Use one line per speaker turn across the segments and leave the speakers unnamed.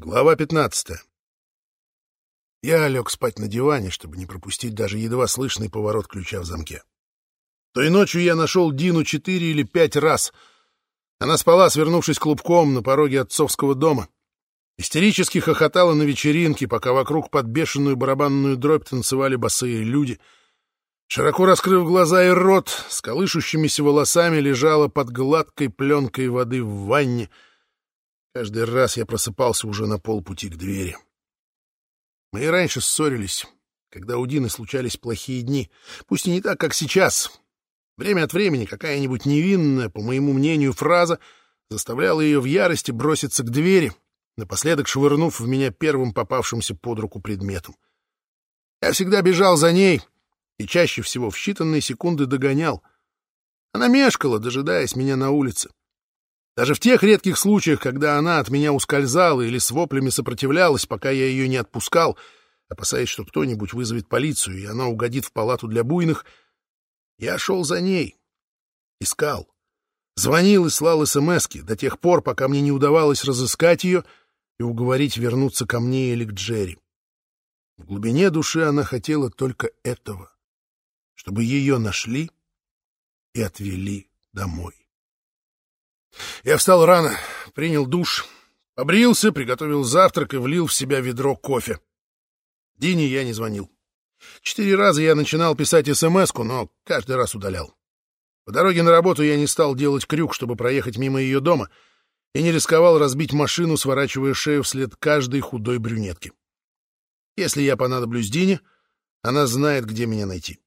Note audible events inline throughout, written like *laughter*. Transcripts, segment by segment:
Глава 15. Я лег спать на диване, чтобы не пропустить даже едва слышный поворот ключа в замке. Той ночью я нашел Дину четыре или пять раз. Она спала, свернувшись клубком на пороге отцовского дома. Истерически хохотала на вечеринке, пока вокруг под бешеную барабанную дробь танцевали босые люди. Широко раскрыв глаза и рот, с колышущимися волосами лежала под гладкой пленкой воды в ванне — Каждый раз я просыпался уже на полпути к двери. Мы и раньше ссорились, когда у Дины случались плохие дни. Пусть и не так, как сейчас. Время от времени какая-нибудь невинная, по моему мнению, фраза заставляла ее в ярости броситься к двери, напоследок швырнув в меня первым попавшимся под руку предметом. Я всегда бежал за ней и чаще всего в считанные секунды догонял. Она мешкала, дожидаясь меня на улице. Даже в тех редких случаях, когда она от меня ускользала или с воплями сопротивлялась, пока я ее не отпускал, опасаясь, что кто-нибудь вызовет полицию, и она угодит в палату для буйных, я шел за ней, искал, звонил и слал смски до тех пор, пока мне не удавалось разыскать ее и уговорить вернуться ко мне или к Джерри. В глубине души она хотела только этого, чтобы ее нашли и отвели домой. Я встал рано, принял душ, побрился, приготовил завтрак и влил в себя ведро кофе. Дине я не звонил. Четыре раза я начинал писать смс но каждый раз удалял. По дороге на работу я не стал делать крюк, чтобы проехать мимо ее дома, и не рисковал разбить машину, сворачивая шею вслед каждой худой брюнетки. Если я понадоблюсь Дине, она знает, где меня найти.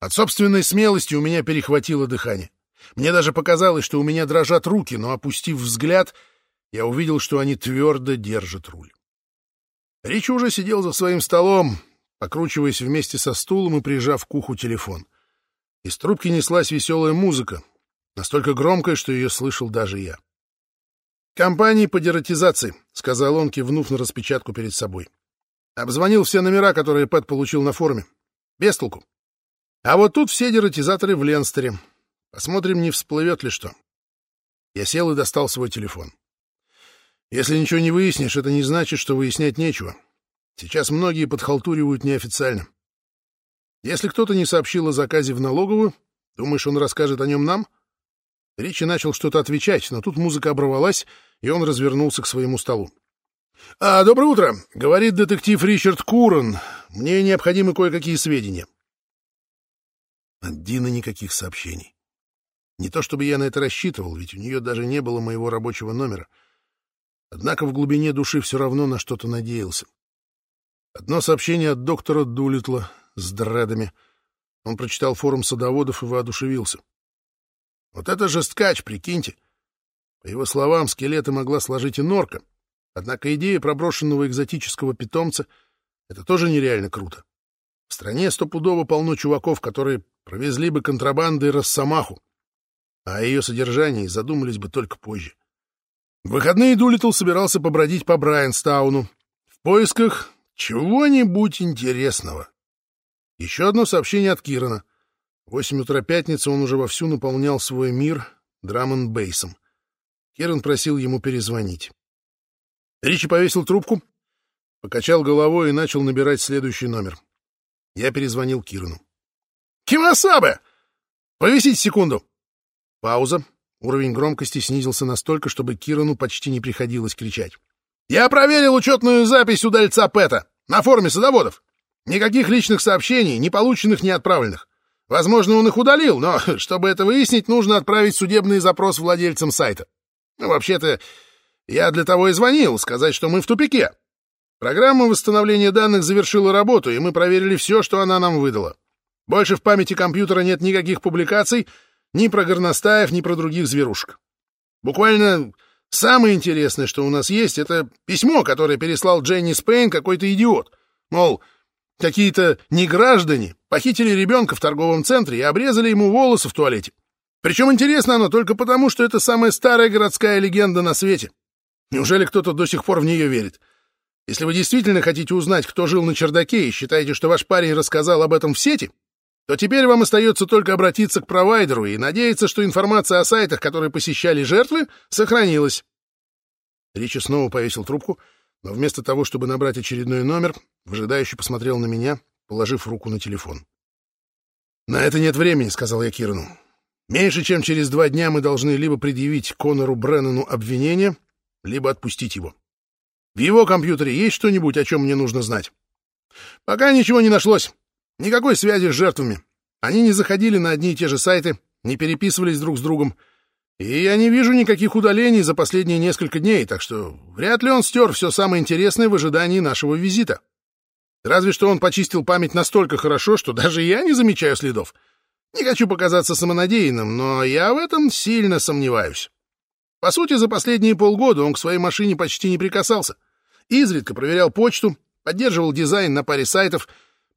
От собственной смелости у меня перехватило дыхание. Мне даже показалось, что у меня дрожат руки, но, опустив взгляд, я увидел, что они твердо держат руль. Ричи уже сидел за своим столом, покручиваясь вместе со стулом и прижав к уху телефон. Из трубки неслась веселая музыка, настолько громкая, что ее слышал даже я. «Компании по дератизации», — сказал он, кивнув на распечатку перед собой. Обзвонил все номера, которые Пэт получил на форуме. Без толку. А вот тут все дератизаторы в Ленстере. Посмотрим, не всплывет ли что. Я сел и достал свой телефон. Если ничего не выяснишь, это не значит, что выяснять нечего. Сейчас многие подхалтуривают неофициально. Если кто-то не сообщил о заказе в налоговую, думаешь, он расскажет о нем нам? Ричи начал что-то отвечать, но тут музыка оборвалась, и он развернулся к своему столу. — А, доброе утро! — говорит детектив Ричард Курон. Мне необходимы кое-какие сведения. От Дины никаких сообщений. Не то чтобы я на это рассчитывал, ведь у нее даже не было моего рабочего номера. Однако в глубине души все равно на что-то надеялся. Одно сообщение от доктора Дулитла с дредами. Он прочитал форум садоводов и воодушевился. Вот это же скач, прикиньте. По его словам, скелеты могла сложить и норка. Однако идея проброшенного экзотического питомца — это тоже нереально круто. В стране стопудово полно чуваков, которые провезли бы контрабандой Росомаху а о ее содержании задумались бы только позже. В выходные Дулитл собирался побродить по Брайанстауну в поисках чего-нибудь интересного. Еще одно сообщение от Кирана. В восемь утра пятницы он уже вовсю наполнял свой мир драм бейсом Киран просил ему перезвонить. Ричи повесил трубку, покачал головой и начал набирать следующий номер. Я перезвонил Кирану. «Кимасабе! Повесить секунду!» Пауза. Уровень громкости снизился настолько, чтобы Кирану почти не приходилось кричать. «Я проверил учетную запись удальца Пэта на форуме садоводов. Никаких личных сообщений, ни полученных, ни отправленных. Возможно, он их удалил, но *laughs* чтобы это выяснить, нужно отправить судебный запрос владельцам сайта. Ну, вообще-то, я для того и звонил, сказать, что мы в тупике. Программа восстановления данных завершила работу, и мы проверили все, что она нам выдала. Больше в памяти компьютера нет никаких публикаций, ни про горностаев, ни про других зверушек. Буквально самое интересное, что у нас есть, это письмо, которое переслал Дженни Спейн какой-то идиот. Мол, какие-то неграждане похитили ребенка в торговом центре и обрезали ему волосы в туалете. Причем интересно оно только потому, что это самая старая городская легенда на свете. Неужели кто-то до сих пор в нее верит? Если вы действительно хотите узнать, кто жил на чердаке, и считаете, что ваш парень рассказал об этом в сети, то теперь вам остается только обратиться к провайдеру и надеяться, что информация о сайтах, которые посещали жертвы, сохранилась. Ричи снова повесил трубку, но вместо того, чтобы набрать очередной номер, выжидающе посмотрел на меня, положив руку на телефон. «На это нет времени», — сказал я Кирану. «Меньше чем через два дня мы должны либо предъявить Конору Бреннану обвинение, либо отпустить его. В его компьютере есть что-нибудь, о чем мне нужно знать?» «Пока ничего не нашлось. Никакой связи с жертвами. Они не заходили на одни и те же сайты, не переписывались друг с другом. И я не вижу никаких удалений за последние несколько дней, так что вряд ли он стер все самое интересное в ожидании нашего визита. Разве что он почистил память настолько хорошо, что даже я не замечаю следов. Не хочу показаться самонадеянным, но я в этом сильно сомневаюсь. По сути, за последние полгода он к своей машине почти не прикасался. Изредка проверял почту, поддерживал дизайн на паре сайтов,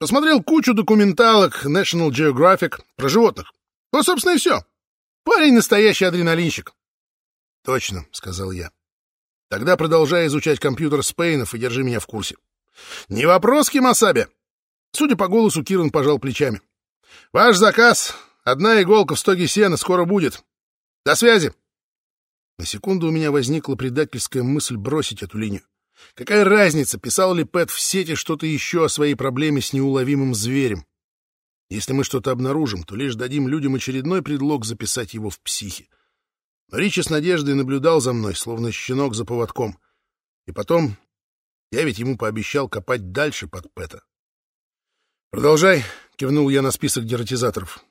посмотрел кучу документалок National Geographic про животных. Вот, собственно, и все. Парень настоящий адреналинщик. — Точно, — сказал я. — Тогда продолжай изучать компьютер Спейнов и держи меня в курсе. — Не вопрос, Кимасаби. Судя по голосу, Киран пожал плечами. — Ваш заказ. Одна иголка в стоге сена скоро будет. До связи. На секунду у меня возникла предательская мысль бросить эту линию. Какая разница, писал ли Пэт в сети что-то еще о своей проблеме с неуловимым зверем? Если мы что-то обнаружим, то лишь дадим людям очередной предлог записать его в психе. Но Ричи с надеждой наблюдал за мной, словно щенок за поводком. И потом, я ведь ему пообещал копать дальше под Пэта. «Продолжай», — кивнул я на список дератизаторов.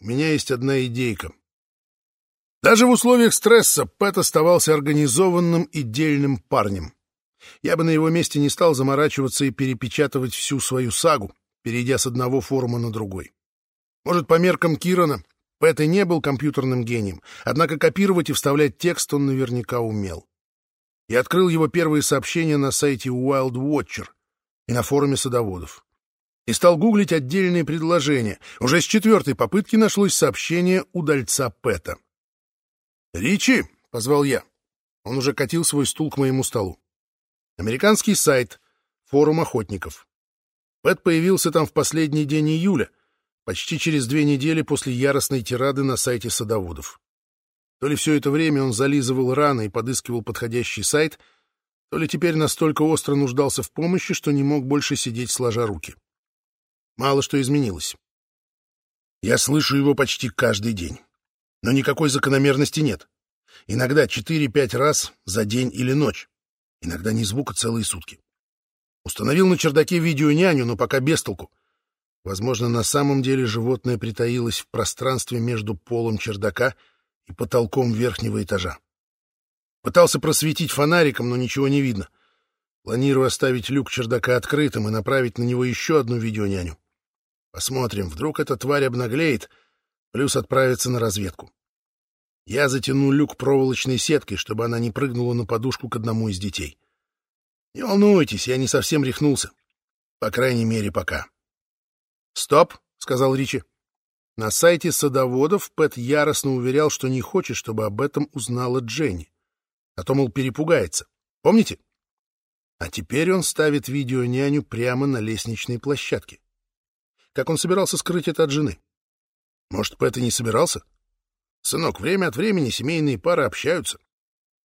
«У меня есть одна идейка». Даже в условиях стресса Пэт оставался организованным и дельным парнем. Я бы на его месте не стал заморачиваться и перепечатывать всю свою сагу, перейдя с одного форума на другой. Может, по меркам Кирана, Пэт и не был компьютерным гением, однако копировать и вставлять текст он наверняка умел. Я открыл его первые сообщения на сайте Wild Watcher и на форуме садоводов. И стал гуглить отдельные предложения. Уже с четвертой попытки нашлось сообщение удальца Пэта. «Ричи!» — позвал я. Он уже катил свой стул к моему столу. Американский сайт, форум охотников. Пэт появился там в последний день июля, почти через две недели после яростной тирады на сайте садоводов. То ли все это время он зализывал раны и подыскивал подходящий сайт, то ли теперь настолько остро нуждался в помощи, что не мог больше сидеть сложа руки. Мало что изменилось. Я слышу его почти каждый день. Но никакой закономерности нет. Иногда четыре-пять раз за день или ночь. Иногда ни звука целые сутки. Установил на чердаке видеоняню, но пока без толку. Возможно, на самом деле животное притаилось в пространстве между полом чердака и потолком верхнего этажа. Пытался просветить фонариком, но ничего не видно. Планирую оставить люк чердака открытым и направить на него еще одну видеоняню. Посмотрим, вдруг эта тварь обнаглеет, плюс отправится на разведку. Я затяну люк проволочной сеткой, чтобы она не прыгнула на подушку к одному из детей. Не волнуйтесь, я не совсем рехнулся. По крайней мере, пока. «Стоп!» — сказал Ричи. На сайте садоводов Пэт яростно уверял, что не хочет, чтобы об этом узнала Дженни. А то, мол, перепугается. Помните? А теперь он ставит видеоняню прямо на лестничной площадке. Как он собирался скрыть это от жены? Может, Пэт и не собирался? Сынок, время от времени семейные пары общаются.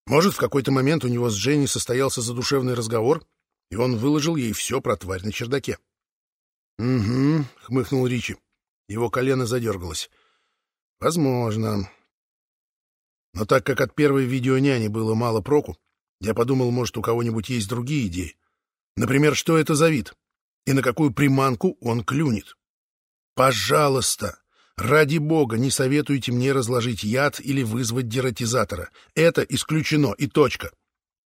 Может, в какой-то момент у него с Дженни состоялся задушевный разговор, и он выложил ей все про тварь на чердаке. — Угу, — хмыкнул Ричи. Его колено задергалось. — Возможно. Но так как от первой видеоняни было мало проку, я подумал, может, у кого-нибудь есть другие идеи. Например, что это за вид? И на какую приманку он клюнет? Пожалуйста, Ради бога, не советуйте мне разложить яд или вызвать дератизатора. Это исключено и точка.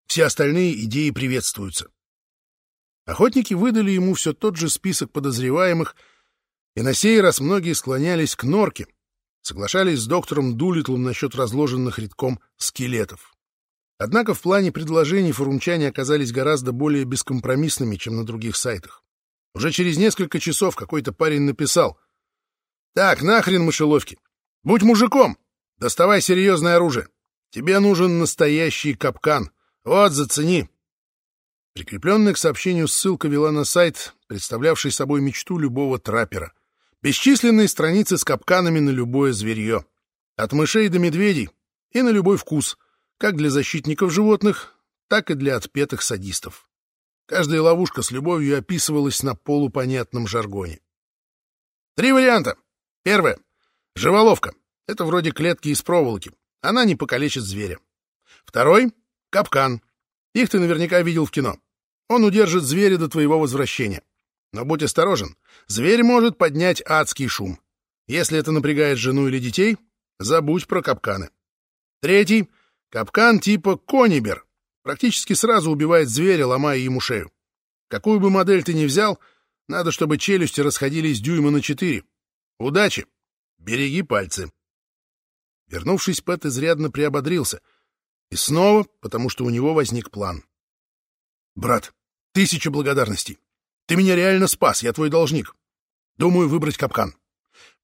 Все остальные идеи приветствуются. Охотники выдали ему все тот же список подозреваемых, и на сей раз многие склонялись к норке, соглашались с доктором Дулитлом насчет разложенных редком скелетов. Однако в плане предложений форумчане оказались гораздо более бескомпромиссными, чем на других сайтах. Уже через несколько часов какой-то парень написал — так, нахрен мышеловки. Будь мужиком. Доставай серьезное оружие. Тебе нужен настоящий капкан. Вот, зацени. Прикрепленная к сообщению ссылка вела на сайт, представлявший собой мечту любого траппера. Бесчисленные страницы с капканами на любое зверье. От мышей до медведей и на любой вкус, как для защитников животных, так и для отпетых садистов. Каждая ловушка с любовью описывалась на полупонятном жаргоне. Три варианта. Первое. Живоловка. Это вроде клетки из проволоки. Она не покалечит зверя. Второй — капкан. Их ты наверняка видел в кино. Он удержит зверя до твоего возвращения. Но будь осторожен, зверь может поднять адский шум. Если это напрягает жену или детей, забудь про капканы. Третий — капкан типа конибер. Практически сразу убивает зверя, ломая ему шею. Какую бы модель ты ни взял, надо, чтобы челюсти расходились дюйма на четыре. Удачи! Береги пальцы. Вернувшись, Пэт изрядно приободрился. И снова, потому что у него возник план. «Брат, тысяча благодарностей. Ты меня реально спас, я твой должник. Думаю выбрать капкан.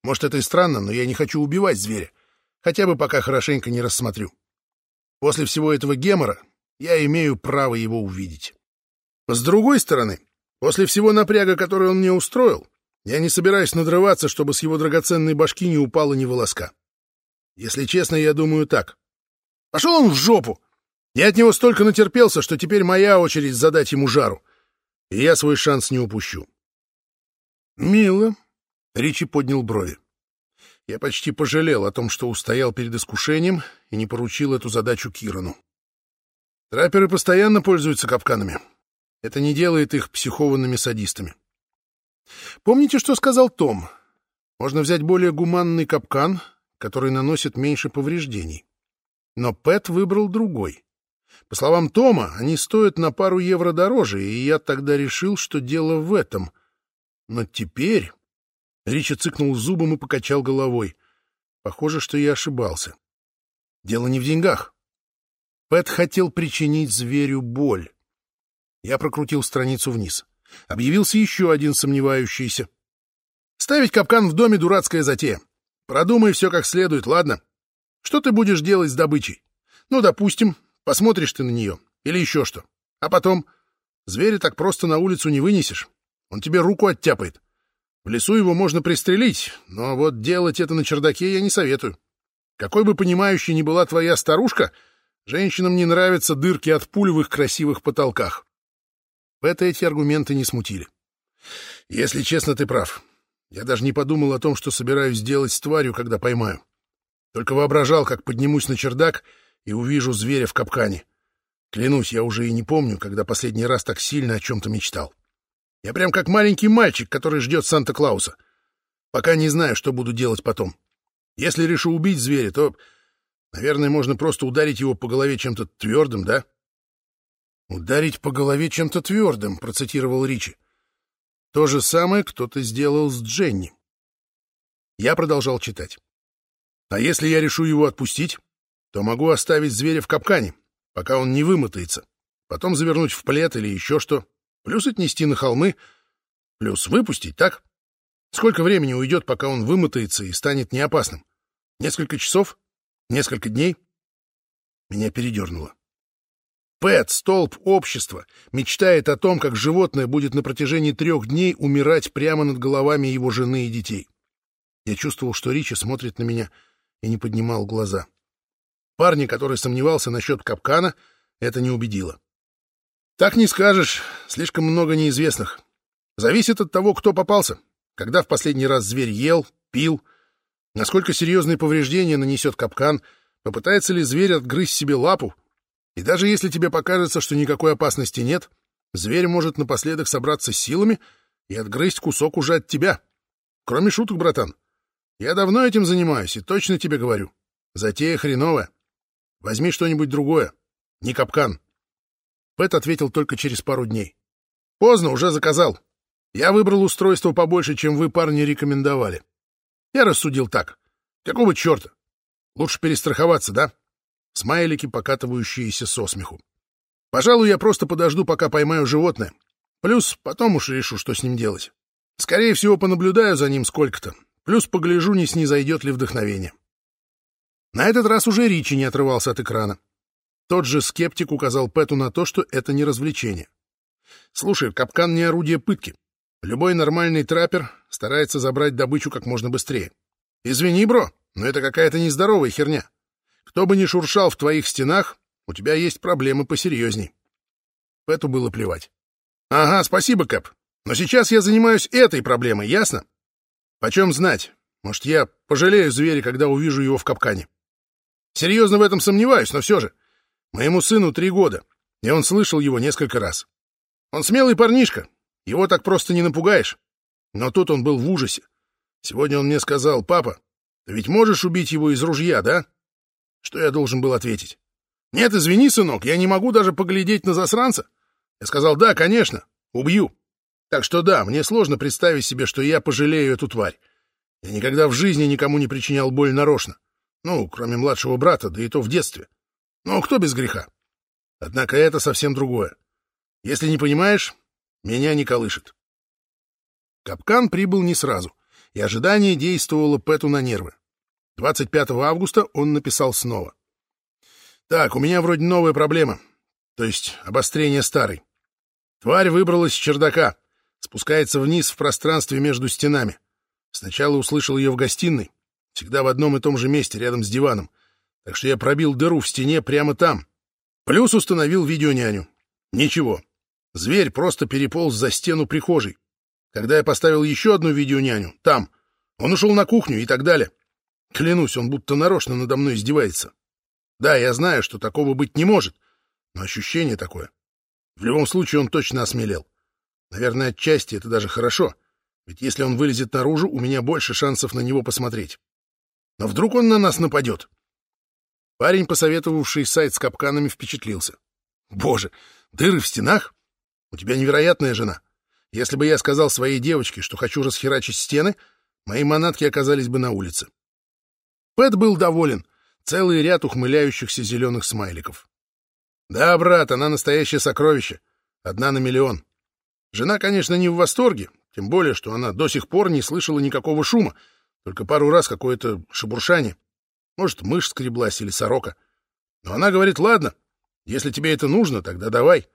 Может, это и странно, но я не хочу убивать зверя. Хотя бы пока хорошенько не рассмотрю. После всего этого гемора я имею право его увидеть. С другой стороны, после всего напряга, который он мне устроил, я не собираюсь надрываться, чтобы с его драгоценной башки не упало ни волоска. Если честно, я думаю так. Пошел он в жопу! Я от него столько натерпелся, что теперь моя очередь задать ему жару и я свой шанс не упущу. «Мило», — Ричи поднял брови. Я почти пожалел о том, что устоял перед искушением и не поручил эту задачу Кирану. Трапперы постоянно пользуются капканами. Это не делает их психованными садистами. Помните, что сказал Том? Можно взять более гуманный капкан, который наносит меньше повреждений. Но Пэт выбрал другой. По словам Тома, они стоят на пару евро дороже, и я тогда решил, что дело в этом. Но теперь... Рича цыкнул зубом и покачал головой. Похоже, что я ошибался. Дело не в деньгах. Пэт хотел причинить зверю боль. Я прокрутил страницу вниз. Объявился еще один сомневающийся. Ставить капкан в доме — дурацкая затея. Продумай все как следует, ладно? Что ты будешь делать с добычей? Ну, допустим, Посмотришь ты на нее или еще что. А потом... Зверя так просто на улицу не вынесешь. Он тебе руку оттяпает. В лесу его можно пристрелить, но вот делать это на чердаке я не советую. Какой бы понимающей ни была твоя старушка, женщинам не нравятся дырки от пуль в их красивых потолках. Это эти аргументы не смутили. Если честно, ты прав. Я даже не подумал о том, что собираюсь сделать с тварью, когда поймаю. Только воображал, как поднимусь на чердак — и увижу зверя в капкане. Клянусь, я уже и не помню, когда последний раз так сильно о чем-то мечтал. Я прям как маленький мальчик, который ждет Санта-Клауса. Пока не знаю, что буду делать потом. Если решу убить зверя, то, наверное, можно просто ударить его по голове чем-то твердым, да? «Ударить по голове чем-то твердым», — процитировал Ричи. То же самое кто-то сделал с Дженни. Я продолжал читать. «А если я решу его отпустить?» то могу оставить зверя в капкане, пока он не вымотается, потом завернуть в плед или еще что, плюс отнести на холмы, плюс выпустить, так? Сколько времени уйдет, пока он вымотается и станет неопасным? Несколько часов? Несколько дней? Меня передернуло. Пэт, столб общества, мечтает о том, как животное будет на протяжении трех дней умирать прямо над головами его жены и детей. Я чувствовал, что Ричи смотрит на меня и не поднимал глаза. Парня, который сомневался насчет капкана, это не убедило. Так не скажешь, слишком много неизвестных. Зависит от того, кто попался, когда в последний раз зверь ел, пил, насколько серьезные повреждения нанесет капкан, попытается ли зверь отгрызть себе лапу. И даже если тебе покажется, что никакой опасности нет, зверь может напоследок собраться силами и отгрызть кусок уже от тебя. Кроме шуток, братан. Я давно этим занимаюсь и точно тебе говорю. Затея хреновая. Возьми что-нибудь другое. Не капкан. Пэт ответил только через пару дней. Поздно, уже заказал. Я выбрал устройство побольше, чем вы, парни, рекомендовали. Я рассудил так. Какого черта? Лучше перестраховаться, да? Смайлики, покатывающиеся со смеху. Пожалуй, я просто подожду, пока поймаю животное. Плюс потом уж решу, что с ним делать. Скорее всего, понаблюдаю за ним сколько-то. Плюс погляжу, не снизойдет ли вдохновение. На этот раз уже Ричи не отрывался от экрана. Тот же скептик указал Пэту на то, что это не развлечение. «Слушай, капкан не орудие пытки. Любой нормальный траппер старается забрать добычу как можно быстрее. Извини, бро, но это какая-то нездоровая херня. Кто бы ни шуршал в твоих стенах, у тебя есть проблемы посерьезней. Пэту было плевать. Ага, спасибо, Кэп. Но сейчас я занимаюсь этой проблемой, ясно? Почем знать? Может, я пожалею зверя, когда увижу его в капкане. Серьезно в этом сомневаюсь, но все же. Моему сыну три года, и он слышал его несколько раз. Он смелый парнишка, его так просто не напугаешь. Но тут он был в ужасе. Сегодня он мне сказал, «Папа, ты ведь можешь убить его из ружья, да?» Что я должен был ответить? «Нет, извини, сынок, я не могу даже поглядеть на засранца». Я сказал, «Да, конечно, убью». Так что да, мне сложно представить себе, что я пожалею эту тварь. Я никогда в жизни никому не причинял боль нарочно. Ну, кроме младшего брата, да и то в детстве. Но кто без греха? Однако это совсем другое. Если не понимаешь, меня не колышет. Капкан прибыл не сразу, и ожидание действовало Пэту на нервы. 25 августа он написал снова. «Так, у меня вроде новая проблема, то есть обострение старой. Тварь выбралась с чердака, спускается вниз в пространстве между стенами. Сначала услышал ее в гостиной, всегда в одном и том же месте, рядом с диваном, так что я пробил дыру в стене прямо там. Плюс установил видеоняню. Ничего. Зверь просто переполз за стену прихожей. Когда я поставил еще одну видеоняню, там, он ушел на кухню и так далее. Клянусь, он будто нарочно надо мной издевается. Да, я знаю, что такого быть не может, но ощущение такое. В любом случае, он точно осмелел. Наверное, отчасти это даже хорошо, ведь если он вылезет наружу, у меня больше шансов на него посмотреть. Но вдруг он на нас нападет? Парень, посоветовавший сайт с капканами, впечатлился. Боже, дыры в стенах? У тебя невероятная жена. Если бы я сказал своей девочке, что хочу расхерачить стены, мои манатки оказались бы на улице. Пэт был доволен. Целый ряд ухмыляющихся зеленых смайликов. Да, брат, она настоящее сокровище. Одна на миллион. Жена, конечно, не в восторге, тем более, что она до сих пор не слышала никакого шума, только пару раз какое-то шебуршание. Может, мышь скреблась или сорока. Но она говорит, ладно, если тебе это нужно, тогда давай.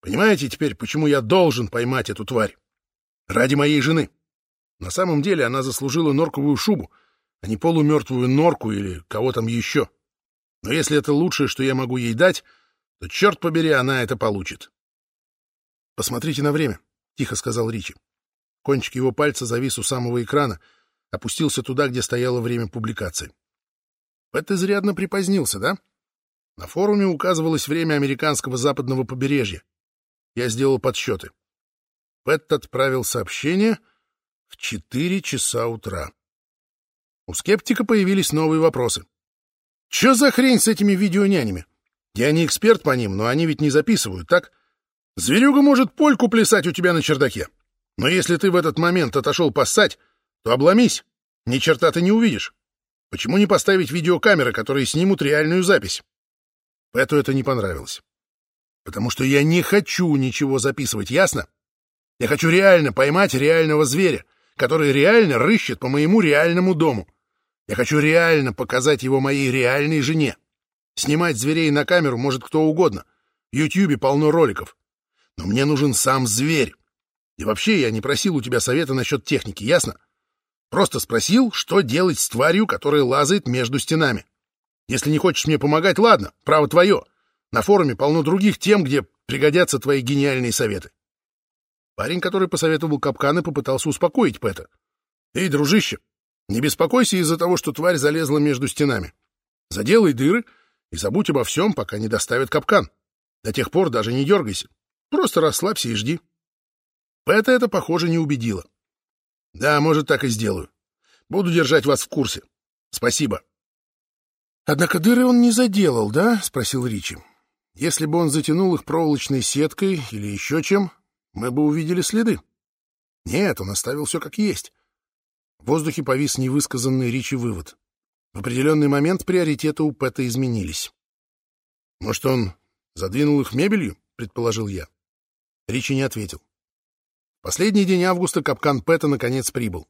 Понимаете теперь, почему я должен поймать эту тварь? Ради моей жены. На самом деле она заслужила норковую шубу, а не полумертвую норку или кого там еще. Но если это лучшее, что я могу ей дать, то, черт побери, она это получит. «Посмотрите на время», — тихо сказал Ричи. Кончик его пальца завис у самого экрана, опустился туда, где стояло время публикации. Пэт изрядно припозднился, да? На форуме указывалось время американского западного побережья. Я сделал подсчеты. Пэт отправил сообщение в 4 часа утра. У скептика появились новые вопросы. Что за хрень с этими видеонянями? Я не эксперт по ним, но они ведь не записывают, так? Зверюга может польку плясать у тебя на чердаке. Но если ты в этот момент отошел поссать, то обломись. Ни черта ты не увидишь. Почему не поставить видеокамеры, которые снимут реальную запись? Пэту это не понравилось потому что я не хочу ничего записывать, ясно? Я хочу реально поймать реального зверя, который реально рыщет по моему реальному дому. Я хочу реально показать его моей реальной жене. Снимать зверей на камеру может кто угодно. В Ютьюбе полно роликов. Но мне нужен сам зверь. И вообще я не просил у тебя совета насчет техники, ясно? Просто спросил, что делать с тварью, которая лазает между стенами. Если не хочешь мне помогать, ладно, право твое. На форуме полно других тем, где пригодятся твои гениальные советы. Парень, который посоветовал капканы, попытался успокоить Пэта. «Эй, дружище, не беспокойся из-за того, что тварь залезла между стенами. Заделай дыры и забудь обо всем, пока не доставят капкан. До тех пор даже не дергайся. Просто расслабься и жди». Пэта это, похоже, не убедило. «Да, может, так и сделаю. Буду держать вас в курсе. Спасибо». «Однако дыры он не заделал, да?» — спросил Ричи. Если бы он затянул их проволочной сеткой или еще чем, мы бы увидели следы. Нет, он оставил все как есть. В воздухе повис невысказанный Ричи вывод. В определенный момент приоритеты у Пэта изменились. «Может, он задвинул их мебелью?» — предположил я. Ричи не ответил. Последний день августа капкан Пэта наконец прибыл.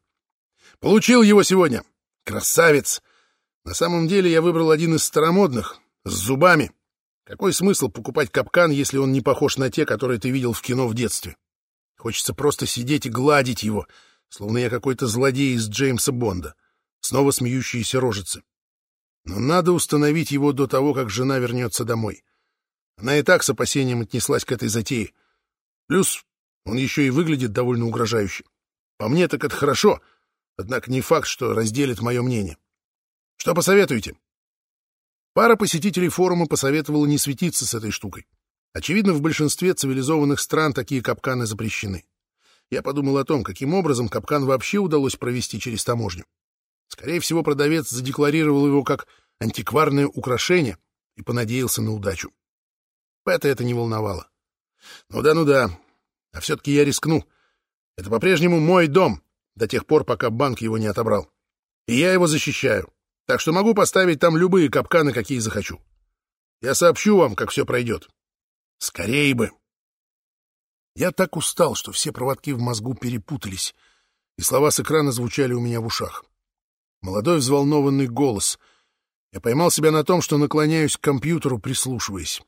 «Получил его сегодня! Красавец! На самом деле я выбрал один из старомодных, с зубами. Какой смысл покупать капкан, если он не похож на те, которые ты видел в кино в детстве? Хочется просто сидеть и гладить его, словно я какой-то злодей из Джеймса Бонда. Снова смеющиеся рожицы. Но надо установить его до того, как жена вернется домой. Она и так с опасением отнеслась к этой затее. Плюс он еще и выглядит довольно угрожающе. По мне так это хорошо, однако не факт, что разделит мое мнение. Что посоветуете? Пара посетителей форума посоветовала не светиться с этой штукой. Очевидно, в большинстве цивилизованных стран такие капканы запрещены. Я подумал о том, каким образом капкан вообще удалось провести через таможню. Скорее всего, продавец задекларировал его как антикварное украшение и понадеялся на удачу. Пэта это не волновало. Ну да, ну да. А все-таки я рискну. Это по-прежнему мой дом, до тех пор, пока банк его не отобрал. И я его защищаю. Так что могу поставить там любые капканы, какие захочу. Я сообщу вам, как все пройдет. Скорее бы. Я так устал, что все проводки в мозгу перепутались, и слова с экрана звучали у меня в ушах. Молодой взволнованный голос. Я поймал себя на том, что наклоняюсь к компьютеру, прислушиваясь.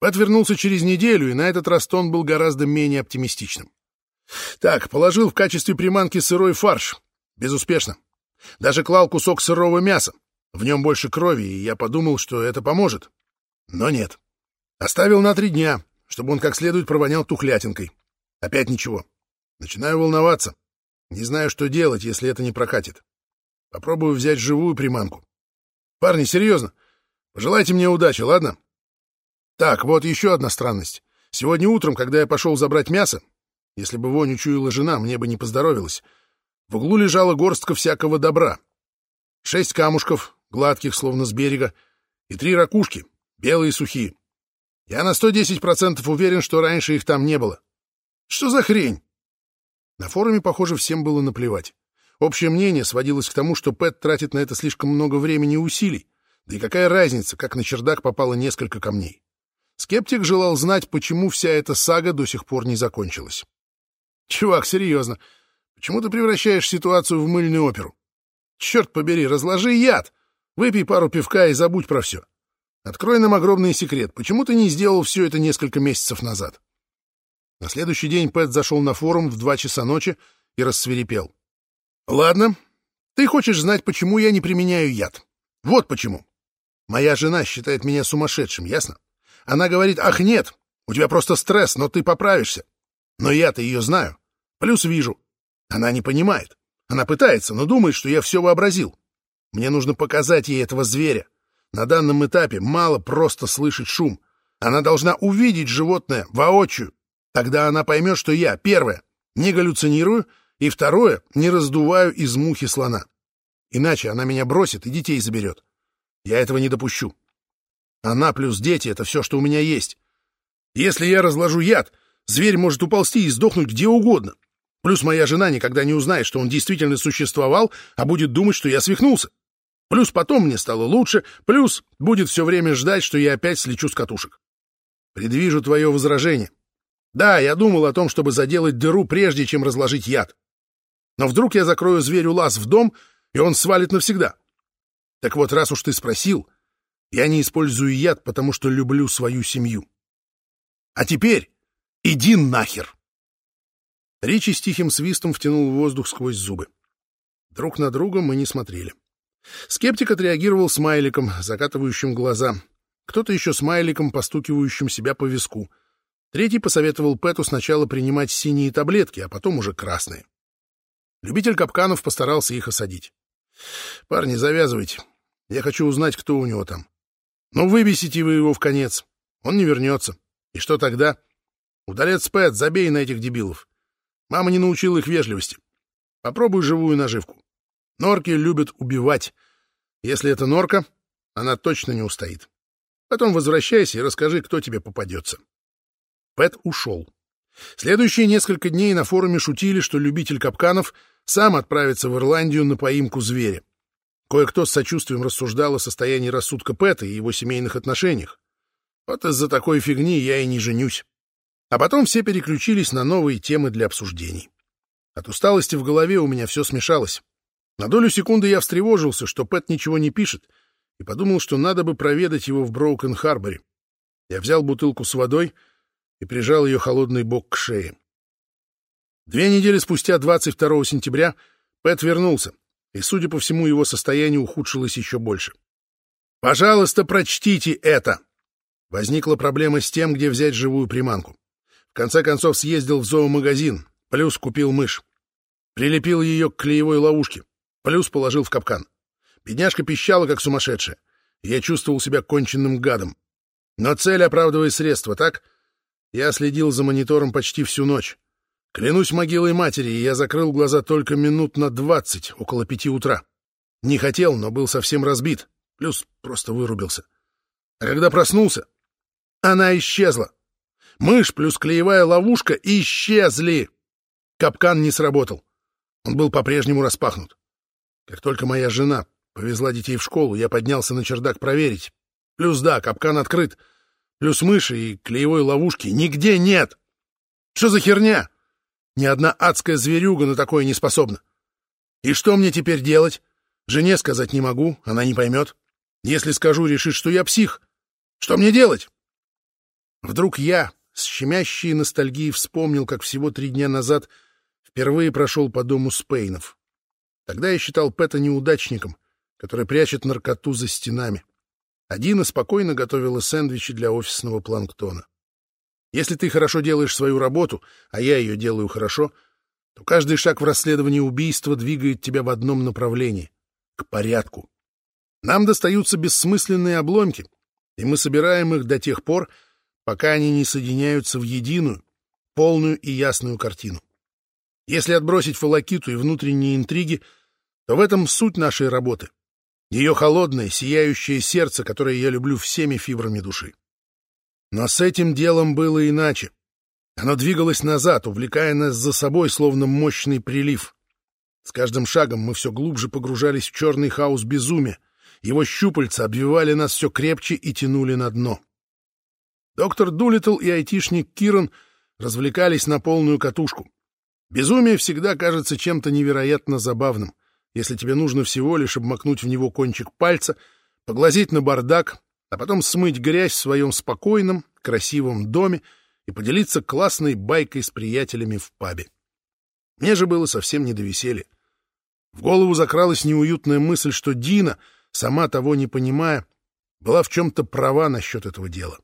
Пэт вернулся через неделю, и на этот раз тон был гораздо менее оптимистичным. Так, положил в качестве приманки сырой фарш. Безуспешно. Даже клал кусок сырого мяса. В нем больше крови, и я подумал, что это поможет. Но нет. Оставил на три дня, чтобы он как следует провонял тухлятинкой. Опять ничего. Начинаю волноваться. Не знаю, что делать, если это не прокатит. Попробую взять живую приманку. Парни, серьезно, пожелайте мне удачи, ладно? Так, вот еще одна странность. Сегодня утром, когда я пошел забрать мясо, если бы вонь учуяла жена, мне бы не поздоровилось, в углу лежала горстка всякого добра. Шесть камушков, гладких, словно с берега, и три ракушки, белые сухие. Я на 110% уверен, что раньше их там не было. Что за хрень? На форуме, похоже, всем было наплевать. Общее мнение сводилось к тому, что Пэт тратит на это слишком много времени и усилий. Да и какая разница, как на чердак попало несколько камней. Скептик желал знать, почему вся эта сага до сих пор не закончилась. «Чувак, серьезно, почему ты превращаешь ситуацию в мыльную оперу? Черт побери, разложи яд! Выпей пару пивка и забудь про все. Открой нам огромный секрет. Почему ты не сделал все это несколько месяцев назад?» На следующий день Пэт зашел на форум в два часа ночи и рассверепел. Ладно, ты хочешь знать, почему я не применяю яд. Вот почему. Моя жена считает меня сумасшедшим, ясно? Она говорит, ах нет, у тебя просто стресс, но ты поправишься. Но я-то ее знаю. Плюс вижу. Она не понимает. Она пытается, но думает, что я все вообразил. Мне нужно показать ей этого зверя. На данном этапе мало просто слышать шум. Она должна увидеть животное воочию. Тогда она поймет, что я, первое, не галлюцинирую, и второе, не раздуваю из мухи слона. Иначе она меня бросит и детей заберет. Я этого не допущу. Она плюс дети — это все, что у меня есть. Если я разложу яд, зверь может уползти и сдохнуть где угодно. Плюс моя жена никогда не узнает, что он действительно существовал, а будет думать, что я свихнулся. Плюс потом мне стало лучше, плюс будет все время ждать, что я опять слечу с катушек. Предвижу твое возражение. Да, я думал о том, чтобы заделать дыру, прежде чем разложить яд. Но вдруг я закрою зверю лаз в дом, и он свалит навсегда. Так вот, раз уж ты спросил, я не использую яд, потому что люблю свою семью. А теперь иди нахер!» Ричи с тихим свистом втянул воздух сквозь зубы. Друг на друга мы не смотрели. Скептик отреагировал смайликом, закатывающим глаза. Кто-то еще смайликом, постукивающим себя по виску. Третий посоветовал Пэту сначала принимать синие таблетки, а потом уже красные. Любитель капканов постарался их осадить. «Парни, завязывайте. Я хочу узнать, кто у него там. Ну, выбесите вы его в конец. Он не вернется. И что тогда? Удалец Пэт, забей на этих дебилов. Мама не научила их вежливости. Попробуй живую наживку. Норки любят убивать. Если это норка, она точно не устоит. Потом возвращайся и расскажи, кто тебе попадется. Пэт ушел. Следующие несколько дней на форуме шутили, что любитель капканов сам отправится в Ирландию на поимку зверя. Кое-кто с сочувствием рассуждал о состоянии рассудка Пэта и его семейных отношениях. Вот из-за такой фигни я и не женюсь. А потом все переключились на новые темы для обсуждений. От усталости в голове у меня все смешалось. На долю секунды я встревожился, что Пэт ничего не пишет, и подумал, что надо бы проведать его в Броукен-Харборе. Я взял бутылку с водой — и прижал ее холодный бок к шее. Две недели спустя, 22 сентября, Пэт вернулся, и, судя по всему, его состояние ухудшилось еще больше. «Пожалуйста, прочтите это!» Возникла проблема с тем, где взять живую приманку. В конце концов съездил в зоомагазин, плюс купил мышь. Прилепил ее к клеевой ловушке, плюс положил в капкан. Бедняжка пищала, как сумасшедшая. Я чувствовал себя конченным гадом. Но цель оправдывает средства, так? Я следил за монитором почти всю ночь. Клянусь могилой матери, я закрыл глаза только минут на двадцать, около пяти утра. Не хотел, но был совсем разбит, плюс просто вырубился. А когда проснулся, она исчезла. Мышь плюс клеевая ловушка исчезли. Капкан не сработал. Он был по-прежнему распахнут. Как только моя жена повезла детей в школу, я поднялся на чердак проверить. Плюс да, капкан открыт. Плюс мыши и клеевой ловушки нигде нет. Что за херня? Ни одна адская зверюга на такое не способна. И что мне теперь делать? Жене сказать не могу, она не поймет. Если скажу, решит, что я псих. Что мне делать? Вдруг я, с щемящей ностальгией, вспомнил, как всего три дня назад впервые прошел по дому Спейнов. Тогда я считал Пэта неудачником, который прячет наркоту за стенами. Адина спокойно готовила сэндвичи для офисного планктона. Если ты хорошо делаешь свою работу, а я ее делаю хорошо, то каждый шаг в расследовании убийства двигает тебя в одном направлении — к порядку. Нам достаются бессмысленные обломки, и мы собираем их до тех пор, пока они не соединяются в единую, полную и ясную картину. Если отбросить фалакиту и внутренние интриги, то в этом суть нашей работы. Ее холодное, сияющее сердце, которое я люблю всеми фибрами души. Но с этим делом было иначе. Оно двигалось назад, увлекая нас за собой, словно мощный прилив. С каждым шагом мы все глубже погружались в черный хаос безумия. Его щупальца обвивали нас все крепче и тянули на дно. Доктор Дулитл и айтишник Киран развлекались на полную катушку. Безумие всегда кажется чем-то невероятно забавным, если тебе нужно всего лишь обмакнуть в него кончик пальца, поглазеть на бардак, а потом смыть грязь в своем спокойном, красивом доме и поделиться классной байкой с приятелями в пабе. Мне же было совсем не до веселья. В голову закралась неуютная мысль, что Дина, сама того не понимая, была в чем-то права насчет этого дела.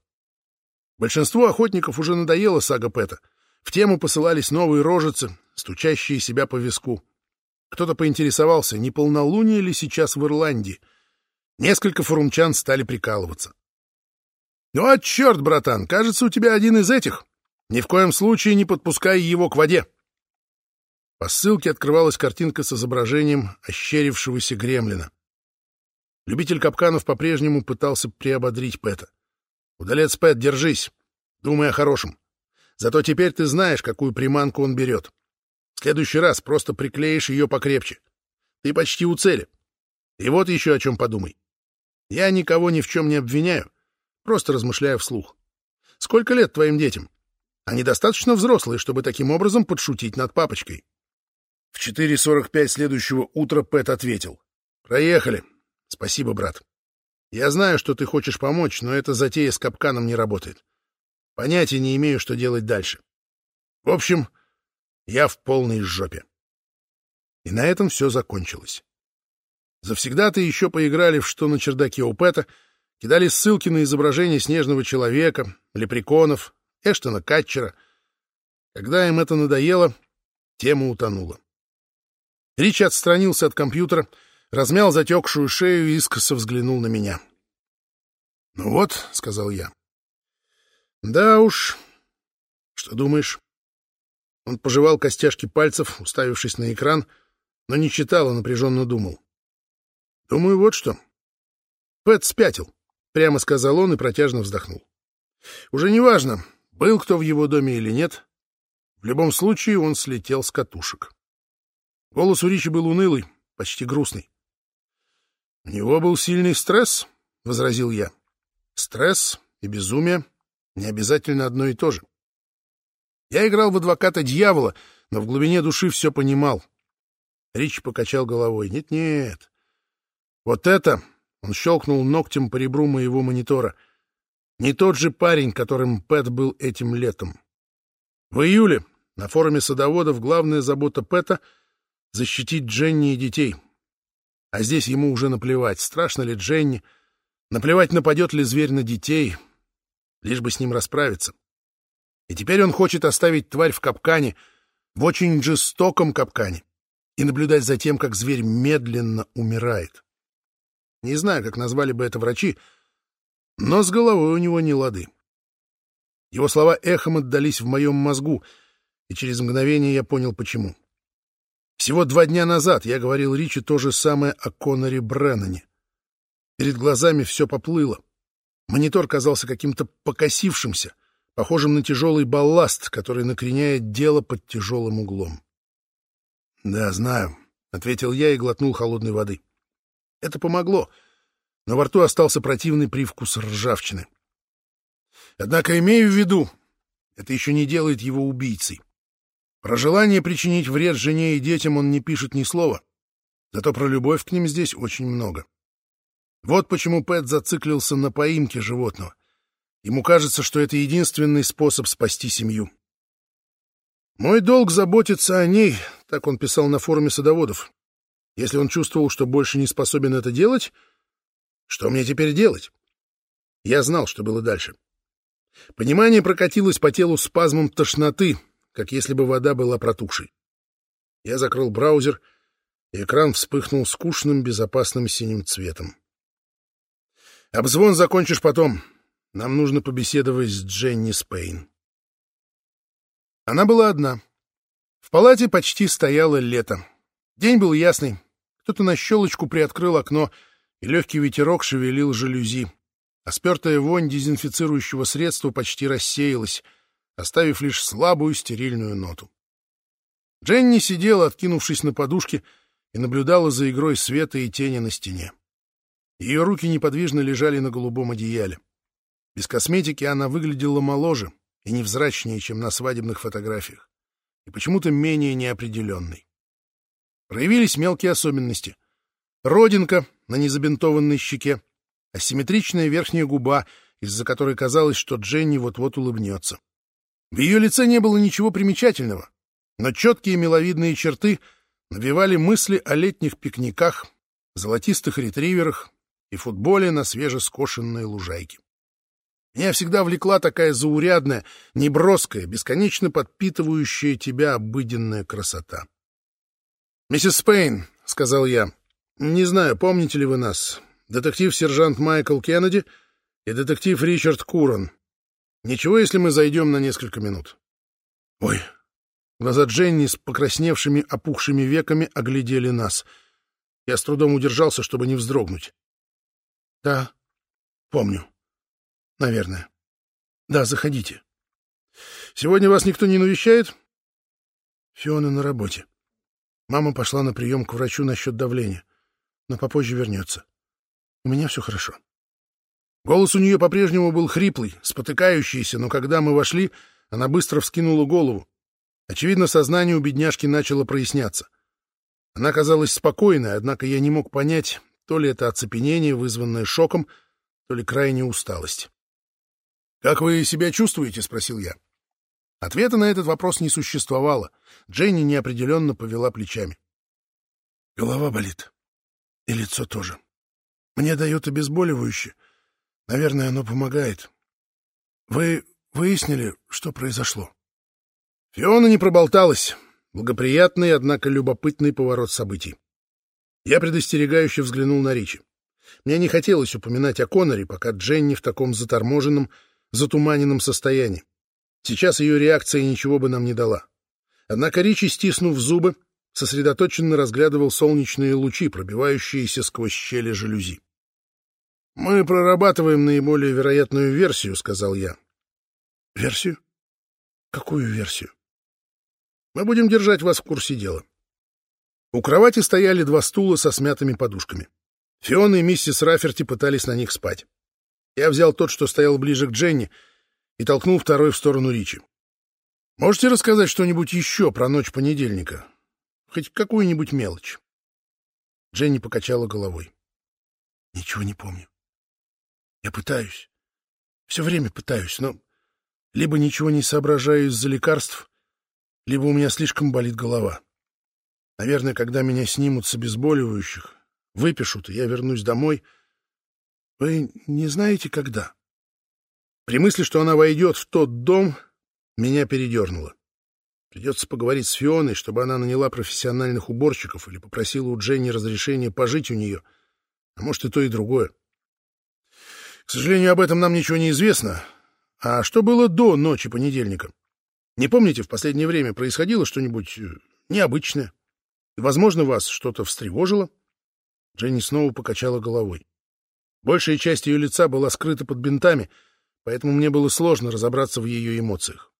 Большинству охотников уже надоела сага Пэта. В тему посылались новые рожицы, стучащие себя по виску. Кто-то поинтересовался, не полнолуние ли сейчас в Ирландии — Несколько форумчан стали прикалываться. «Ну, а черт, братан, кажется, у тебя один из этих. Ни в коем случае не подпускай его к воде». По ссылке открывалась картинка с изображением ощерившегося гремлина. Любитель капканов по-прежнему пытался приободрить Пэта. «Удалец Пэт, держись. Думай о хорошем. Зато теперь ты знаешь, какую приманку он берет. Следующий раз просто приклеишь ее покрепче. Ты почти у цели. И вот еще о чем подумай. Я никого ни в чем не обвиняю, просто размышляю вслух. Сколько лет твоим детям? Они достаточно взрослые, чтобы таким образом подшутить над папочкой. В 4.45 следующего утра Пэт ответил. «Проехали. Спасибо, брат. Я знаю, что ты хочешь помочь, но эта затея с капканом не работает. Понятия не имею, что делать дальше. В общем, я в полной жопе». И на этом все закончилось. Завсегда-то еще поиграли в «Что на чердаке у Пэта», кидали ссылки на изображения снежного человека, лепреконов, Эштона Катчера. Когда им это надоело, тема утонула. Ричи отстранился от компьютера, размял затекшую шею и искоса взглянул на меня. «Ну вот», — сказал я. «Да уж. Что думаешь?» Он пожевал костяшки пальцев, уставившись на экран, но не читал, а напряженно думал. Думаю, вот что. Пэт спятил, прямо сказал он и протяжно вздохнул. Уже не важно, был кто в его доме или нет. В любом случае он слетел с катушек. Голос у Ричи был унылый, почти грустный. — У него был сильный стресс, — возразил я. — Стресс и безумие — не обязательно одно и то же. Я играл в адвоката дьявола, но в глубине души все понимал. Ричи покачал головой. Нет-нет, вот это, он щелкнул ногтем по ребру моего монитора, не тот же парень, которым Пэт был этим летом. В июле на форуме садоводов главная забота Пэта — защитить Дженни и детей. А здесь ему уже наплевать, страшно ли Дженни, наплевать, нападет ли зверь на детей, лишь бы с ним расправиться. И теперь он хочет оставить тварь в капкане, в очень жестоком капкане, и наблюдать за тем, как зверь медленно умирает. Не знаю, как назвали бы это врачи, но с головой у него не лады. Его слова эхом отдались в моем мозгу, и через мгновение я понял, почему. Всего два дня назад я говорил Ричи то же самое о Коноре Бреннане. Перед глазами все поплыло. Монитор казался каким-то покосившимся, похожим на тяжелый балласт, который накреняет дело под тяжелым углом. — Да, знаю, — ответил я и глотнул холодной воды. Это помогло, но во рту остался противный привкус ржавчины. Однако имею в виду, это еще не делает его убийцей. Про желание причинить вред жене и детям он не пишет ни слова, зато про любовь к ним здесь очень много. Вот почему Пэт зациклился на поимке животного. Ему кажется, что это единственный способ спасти семью. «Мой долг заботиться о ней», — так он писал на форуме садоводов. Если он чувствовал, что больше не способен это делать, что мне теперь делать? Я знал, что было дальше. Понимание прокатилось по телу спазмом тошноты, как если бы вода была протухшей. Я закрыл браузер, и экран вспыхнул скучным, безопасным синим цветом. «Обзвон закончишь потом. Нам нужно побеседовать с Дженни Спейн». Она была одна. В палате почти стояло лето. День был ясный. Кто-то на щелочку приоткрыл окно, и легкий ветерок шевелил жалюзи а спертая вонь дезинфицирующего средства почти рассеялась, оставив лишь слабую стерильную ноту. Дженни сидела, откинувшись на подушке, и наблюдала за игрой света и тени на стене. Ее руки неподвижно лежали на голубом одеяле. Без косметики она выглядела моложе и невзрачнее, чем на свадебных фотографиях, и почему-то менее неопределенной. Проявились мелкие особенности. Родинка на незабинтованной щеке, асимметричная верхняя губа, из-за которой казалось, что Дженни вот-вот улыбнется. В ее лице не было ничего примечательного, но четкие миловидные черты навевали мысли о летних пикниках, золотистых ретриверах и футболе на свежескошенной лужайке. Меня всегда влекла такая заурядная, неброская, бесконечно подпитывающая тебя обыденная красота. «Миссис Спейн», — сказал я, — «не знаю, помните ли вы нас детектив-сержант Майкл Кеннеди и детектив Ричард Курон. Ничего, если мы зайдем на несколько минут. Ой, глаза Дженни с покрасневшими, опухшими веками оглядели нас. Я с трудом удержался, чтобы не вздрогнуть. Да, помню. Наверное. Да, заходите. Сегодня вас никто не навещает? Фиона на работе. Мама пошла на прием к врачу насчет давления, но попозже вернется. У меня все хорошо. Голос у нее по-прежнему был хриплый, спотыкающийся, но когда мы вошли, она быстро вскинула голову. Очевидно, сознание у бедняжки начало проясняться. Она казалась спокойной, однако я не мог понять, то ли это оцепенение, вызванное шоком, то ли крайняя усталость. «Как вы себя чувствуете?» — спросил я. Ответа на этот вопрос не существовало. Дженни неопределенно повела плечами. «Голова болит. И лицо тоже. Мне дают обезболивающее. Наверное, оно помогает. Вы выяснили, что произошло? Фиона не проболталась. Благоприятный, однако любопытный поворот событий. Я предостерегающе взглянул на Ричи. Мне не хотелось упоминать о Коноре, пока Дженни в таком заторможенном, затуманенном состоянии. Сейчас ее реакция ничего бы нам не дала. Однако Ричи, стиснув зубы, сосредоточенно разглядывал солнечные лучи, пробивающиеся сквозь щели жалюзи. «Мы прорабатываем наиболее вероятную версию», — сказал я. «Версию? Какую версию?» «Мы будем держать вас в курсе дела». У кровати стояли два стула со смятыми подушками. Фиона и миссис Раферти пытались на них спать. Я взял тот, что стоял ближе к Дженни, и толкнул второй в сторону Ричи. «Можете рассказать что-нибудь еще про ночь понедельника? Хоть какую-нибудь мелочь?» Дженни покачала головой. «Ничего не помню. Я пытаюсь. Все время пытаюсь, но либо ничего не соображаю из-за лекарств, либо у меня слишком болит голова. Наверное, когда меня снимут с обезболивающих, выпишут, и я вернусь домой. Вы не знаете, когда? При мысли, что она войдет в тот дом, меня передернуло. Придется поговорить с Фионой, чтобы она наняла профессиональных уборщиков или попросила у Дженни разрешения пожить у нее. А может, и то, и другое. К сожалению, об этом нам ничего не известно. А что было до ночи понедельника? Не помните, в последнее время происходило что-нибудь э, необычное? Возможно, вас что-то встревожило? Дженни снова покачала головой. Большая часть ее лица была скрыта под бинтами, поэтому мне было сложно разобраться в ее эмоциях.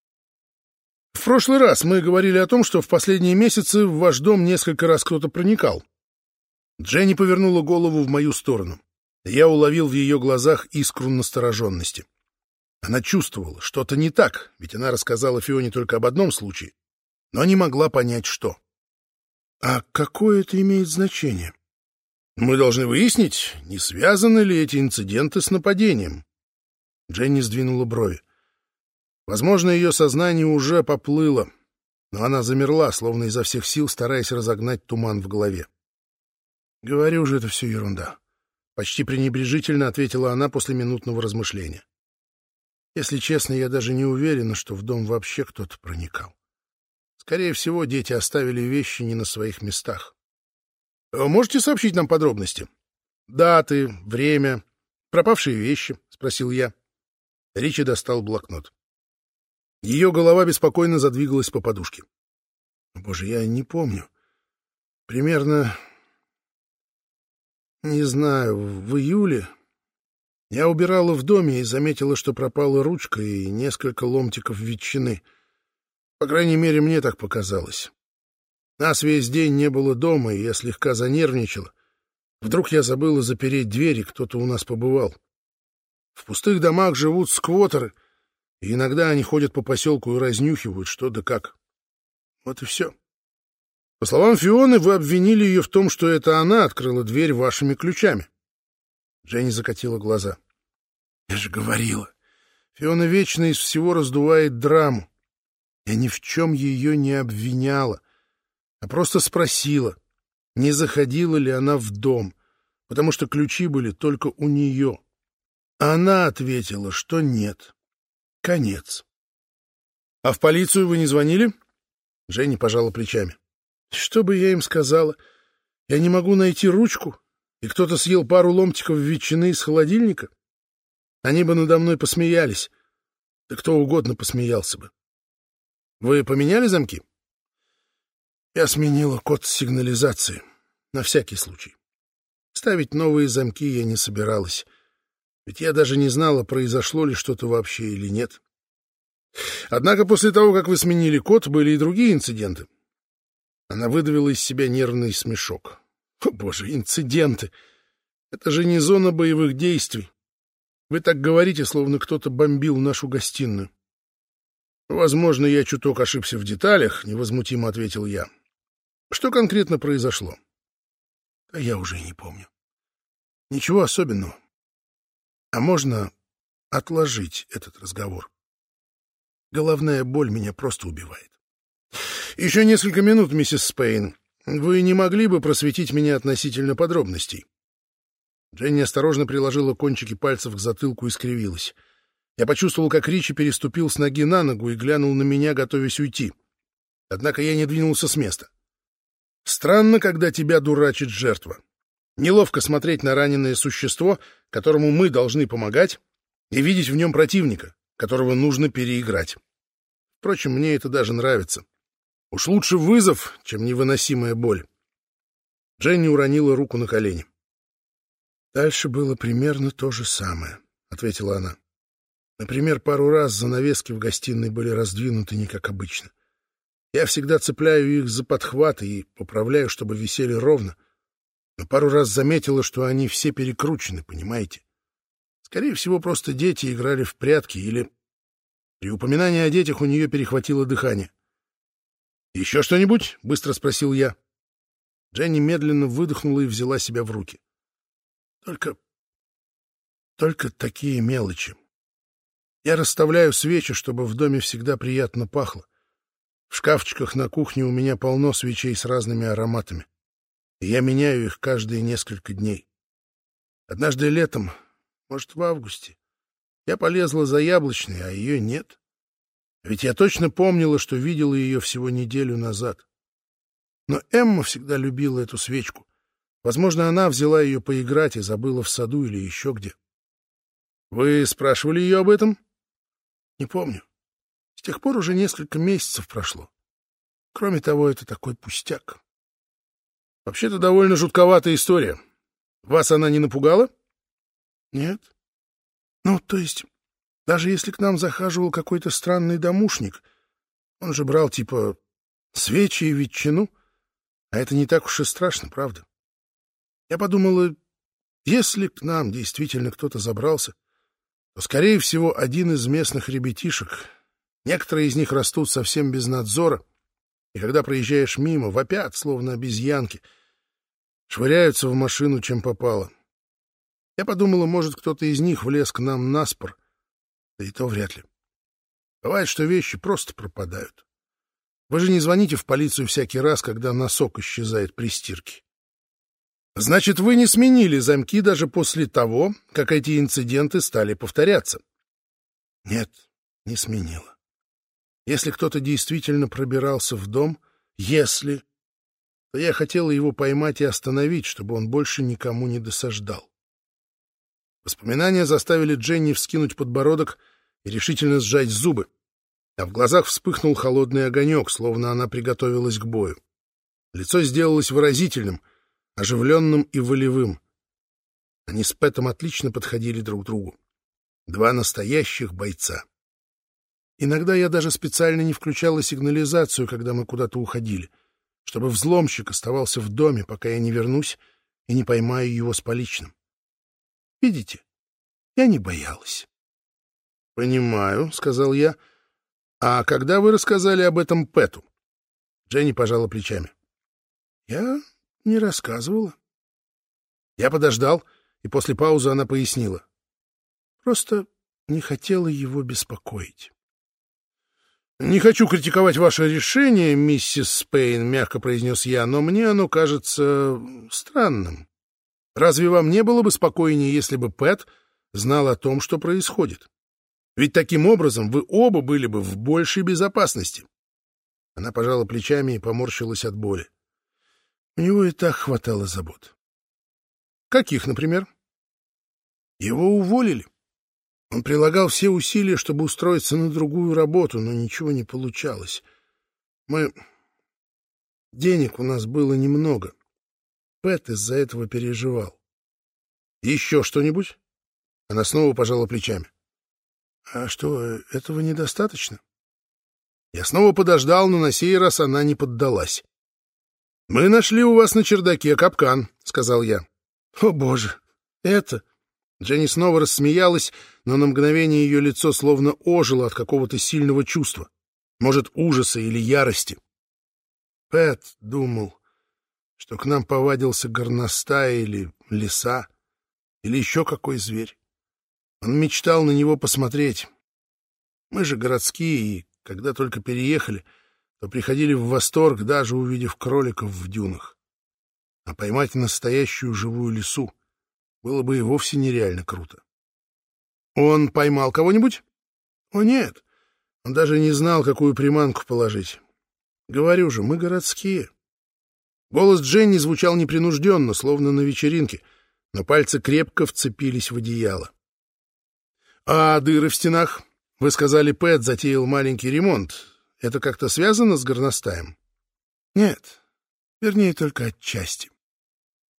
В прошлый раз мы говорили о том, что в последние месяцы в ваш дом несколько раз кто-то проникал. Дженни повернула голову в мою сторону. Я уловил в ее глазах искру настороженности. Она чувствовала, что-то не так, ведь она рассказала Фионе только об одном случае, но не могла понять, что. А какое это имеет значение? Мы должны выяснить, не связаны ли эти инциденты с нападением. Дженни сдвинула брови. Возможно, ее сознание уже поплыло, но она замерла, словно изо всех сил стараясь разогнать туман в голове. «Говорю же, это все ерунда», — почти пренебрежительно ответила она после минутного размышления. «Если честно, я даже не уверена, что в дом вообще кто-то проникал. Скорее всего, дети оставили вещи не на своих местах. Э, можете сообщить нам подробности? Даты, время, пропавшие вещи?» — спросил я. Ричи достал блокнот. Ее голова беспокойно задвигалась по подушке. Боже, я не помню. Примерно... Не знаю, в июле я убирала в доме и заметила, что пропала ручка и несколько ломтиков ветчины. По крайней мере, мне так показалось. Нас весь день не было дома, и я слегка занервничала. Вдруг я забыла запереть дверь, и кто-то у нас побывал. В пустых домах живут сквотеры — и иногда они ходят по поселку и разнюхивают, что да как. Вот и все. По словам Фионы, вы обвинили ее в том, что это она открыла дверь вашими ключами. Дженни закатила глаза. Я же говорила. Фиона вечно из всего раздувает драму. Я ни в чем ее не обвиняла, а просто спросила, не заходила ли она в дом, потому что ключи были только у нее. А она ответила, что нет. Конец. — А в полицию вы не звонили? Женя пожала плечами. — Что бы я им сказала? Я не могу найти ручку, и кто-то съел пару ломтиков ветчины из холодильника? Они бы надо мной посмеялись. Да кто угодно посмеялся бы. Вы поменяли замки? Я сменила код сигнализации. На всякий случай. Ставить новые замки я не собиралась. Ведь я даже не знала, произошло ли что-то вообще или нет. Однако после того, как вы сменили код, были и другие инциденты. Она выдавила из себя нервный смешок. О, боже, инциденты! Это же не зона боевых действий. Вы так говорите, словно кто-то бомбил нашу гостиную. Возможно, я чуток ошибся в деталях, невозмутимо ответил я. Что конкретно произошло? А я уже не помню. Ничего особенного. А можно отложить этот разговор? Головная боль меня просто убивает. Еще несколько минут, миссис Спейн. Вы не могли бы просветить меня относительно подробностей? Дженни осторожно приложила кончики пальцев к затылку и скривилась. Я почувствовал, как Ричи переступил с ноги на ногу и глянул на меня, готовясь уйти. Однако я не двинулся с места. Странно, когда тебя дурачит жертва. Неловко смотреть на раненое существо, которому мы должны помогать, и видеть в нем противника, которого нужно переиграть. Впрочем, мне это даже нравится. Уж лучше вызов, чем невыносимая боль. Дженни уронила руку на колени. Дальше было примерно то же самое, — ответила она. Например, пару раз занавески в гостиной были раздвинуты не как обычно. Я всегда цепляю их за подхваты и поправляю, чтобы висели ровно, но пару раз заметила, что они все перекручены, понимаете? Скорее всего, просто дети играли в прятки или... При упоминании о детях у нее перехватило дыхание. «Еще что-нибудь?» — быстро спросил я. Дженни медленно выдохнула и взяла себя в руки. «Только... только такие мелочи. Я расставляю свечи, чтобы в доме всегда приятно пахло. В шкафчиках на кухне у меня полно свечей с разными ароматами. я меняю их каждые несколько дней. Однажды летом, может, в августе, я полезла за яблочной, а ее нет. Ведь я точно помнила, что видела ее всего неделю назад. Но Эмма всегда любила эту свечку. Возможно, она взяла ее поиграть и забыла в саду или еще где. Вы спрашивали ее об этом? Не помню. Тех пор уже несколько месяцев прошло. Кроме того, это такой пустяк. Вообще-то довольно жутковатая история. Вас она не напугала? Нет. Ну, то есть, даже если к нам захаживал какой-то странный домушник, он же брал, типа, свечи и ветчину, а это не так уж и страшно, правда? Я подумала, если к нам действительно кто-то забрался, то, скорее всего, один из местных ребятишек. Некоторые из них растут совсем без надзора, и когда проезжаешь мимо, вопят, словно обезьянки, швыряются в машину, чем попало. Я подумала, может, кто-то из них влез к нам на спор, да и то вряд ли. Бывает, что вещи просто пропадают. Вы же не звоните в полицию всякий раз, когда носок исчезает при стирке. Значит, вы не сменили замки даже после того, как эти инциденты стали повторяться? Нет, не сменила. Если кто-то действительно пробирался в дом, если, то я хотела его поймать и остановить, чтобы он больше никому не досаждал. Воспоминания заставили Дженни вскинуть подбородок и решительно сжать зубы, а в глазах вспыхнул холодный огонек, словно она приготовилась к бою. Лицо сделалось выразительным — оживленным и волевым. Они с Пэтом отлично подходили друг другу. Два настоящих бойца. Иногда я даже специально не включала сигнализацию, когда мы куда-то уходили, чтобы взломщик оставался в доме, пока я не вернусь и не поймаю его с поличным. Видите, я не боялась. — Понимаю, — сказал я. — А когда вы рассказали об этом Пэту? Дженни пожала плечами. — Я не рассказывала. Я подождал, и после паузы она пояснила. Просто не хотела его беспокоить. «Не хочу критиковать ваше решение, миссис Спейн», — мягко произнес я, «но мне оно кажется странным. Разве вам не было бы спокойнее, если бы Пэт знал о том, что происходит? Ведь таким образом вы оба были бы в большей безопасности». Она пожала плечами и поморщилась от боли. У него и так хватало забот. Каких, например? Его уволили. Он прилагал все усилия, чтобы устроиться на другую работу, но ничего не получалось. Мы... Денег у нас было немного. Пэт из-за этого переживал. Еще что-нибудь? Она снова пожала плечами. А что, этого недостаточно? Я снова подождал, но на сей раз она не поддалась. «Мы нашли у вас на чердаке капкан», — сказал я. «О, боже! Это...» Дженни снова рассмеялась, но на мгновение ее лицо словно ожило от какого-то сильного чувства. Может, ужаса или ярости. Пэт думал, что к нам повадился горностай или лиса, или еще какой зверь. Он мечтал на него посмотреть. Мы же городские, и когда только переехали, то приходили в восторг, даже увидев кроликов в дюнах. А поймать настоящую живую лису было бы и вовсе нереально круто. Он поймал кого-нибудь? О, нет. Он даже не знал, какую приманку положить. Говорю же, мы городские. Голос Дженни звучал непринужденно, словно на вечеринке, но пальцы крепко вцепились в одеяло. — А дыры в стенах? Вы сказали, Пэт затеял маленький ремонт. Это как-то связано с горностаем? Нет, вернее, только отчасти.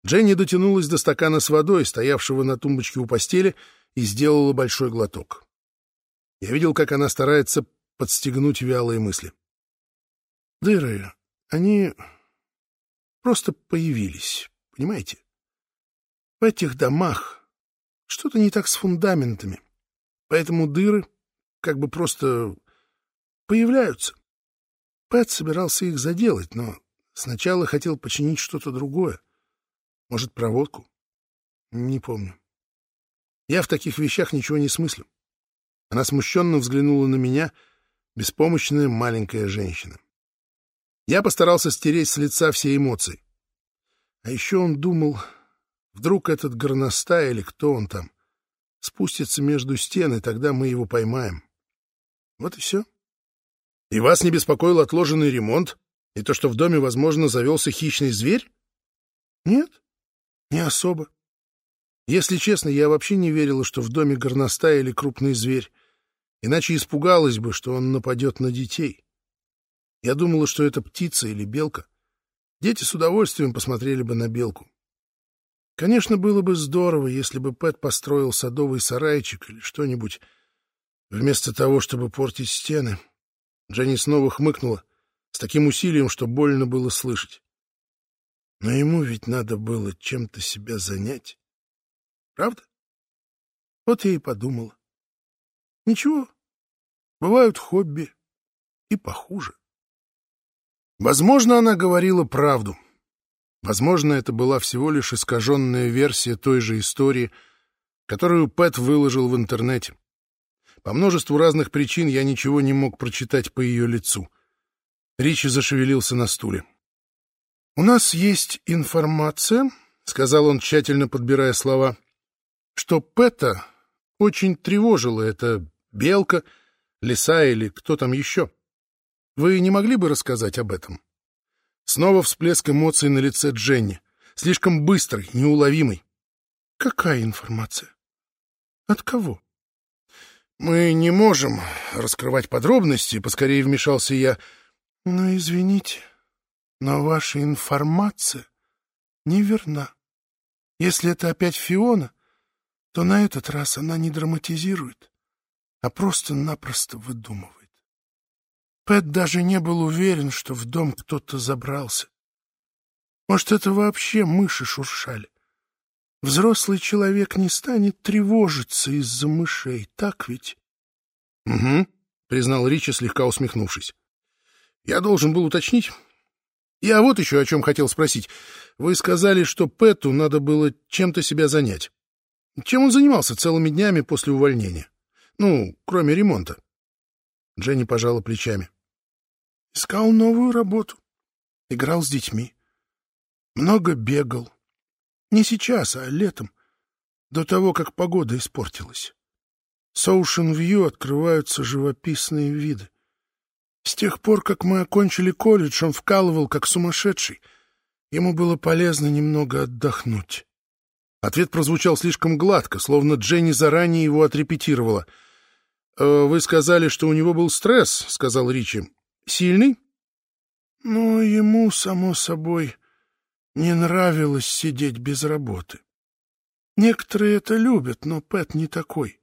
Дженни дотянулась до стакана с водой, стоявшего на тумбочке у постели, и сделала большой глоток. Я видел, как она старается подстегнуть вялые мысли. Дыры, они просто появились, понимаете? В этих домах что-то не так с фундаментами, поэтому дыры как бы просто появляются. Пэт собирался их заделать, но сначала хотел починить что-то другое. Может, проводку? Не помню. Я в таких вещах ничего не смыслю. Она смущенно взглянула на меня, беспомощная маленькая женщина. Я постарался стереть с лица все эмоции. А еще он думал, вдруг этот горностай или кто он там спустится между стен, тогда мы его поймаем. Вот и все. И вас не беспокоил отложенный ремонт и то, что в доме, возможно, завелся хищный зверь? Нет, не особо. Если честно, я вообще не верила, что в доме горностай или крупный зверь, иначе испугалась бы, что он нападет на детей. Я думала, что это птица или белка. Дети с удовольствием посмотрели бы на белку. Конечно, было бы здорово, если бы Пэт построил садовый сарайчик или что-нибудь, вместо того, чтобы портить стены. Дженни снова хмыкнула, с таким усилием, что больно было слышать. Но ему ведь надо было чем-то себя занять. Правда? Вот я и подумала. Ничего, бывают хобби и похуже. Возможно, она говорила правду. Возможно, это была всего лишь искаженная версия той же истории, которую Пэт выложил в интернете. По множеству разных причин я ничего не мог прочитать по ее лицу. Ричи зашевелился на стуле. «У нас есть информация», — сказал он, тщательно подбирая слова, «что Пэта очень тревожила эта белка, лиса или кто там еще. Вы не могли бы рассказать об этом?» Снова всплеск эмоций на лице Дженни. Слишком быстрый, неуловимый. «Какая информация? От кого?» «Мы не можем раскрывать подробности», — поскорее вмешался я. «Ну, извините, но ваша информация неверна. Если это опять Фиона, то на этот раз она не драматизирует, а просто-напросто выдумывает. Пэт даже не был уверен, что в дом кто-то забрался. Может, это вообще мыши шуршали. Взрослый человек не станет тревожиться из-за мышей, так ведь? — Угу, — признал Ричи, слегка усмехнувшись. — Я должен был уточнить. Я вот еще о чем хотел спросить. Вы сказали, что Пэту надо было чем-то себя занять. Чем он занимался целыми днями после увольнения? Ну, кроме ремонта. Дженни пожала плечами. Искал новую работу. Играл с детьми. Много бегал. Не сейчас, а летом. До того, как погода испортилась. С Оушен-Вью открываются живописные виды. С тех пор, как мы окончили колледж, он вкалывал как сумасшедший. Ему было полезно немного отдохнуть. Ответ прозвучал слишком гладко, словно Дженни заранее его отрепетировала. «Э, «Вы сказали, что у него был стресс», — сказал Ричи. Сильный? Но ему, само собой, не нравилось сидеть без работы. Некоторые это любят, но Пэт не такой.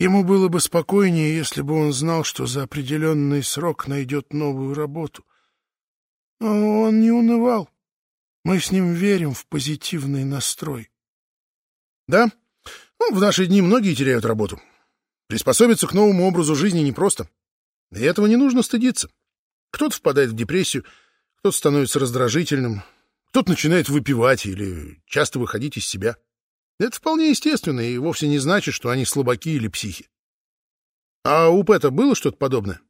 Ему было бы спокойнее, если бы он знал, что за определенный срок найдет новую работу. Но он не унывал. Мы с ним верим в позитивный настрой. Да, ну, в наши дни многие теряют работу. Приспособиться к новому образу жизни непросто. И этого не нужно стыдиться. Кто-то впадает в депрессию, кто-то становится раздражительным, кто-то начинает выпивать или часто выходить из себя. Это вполне естественно и вовсе не значит, что они слабаки или психи. А у Пэта было что-то подобное?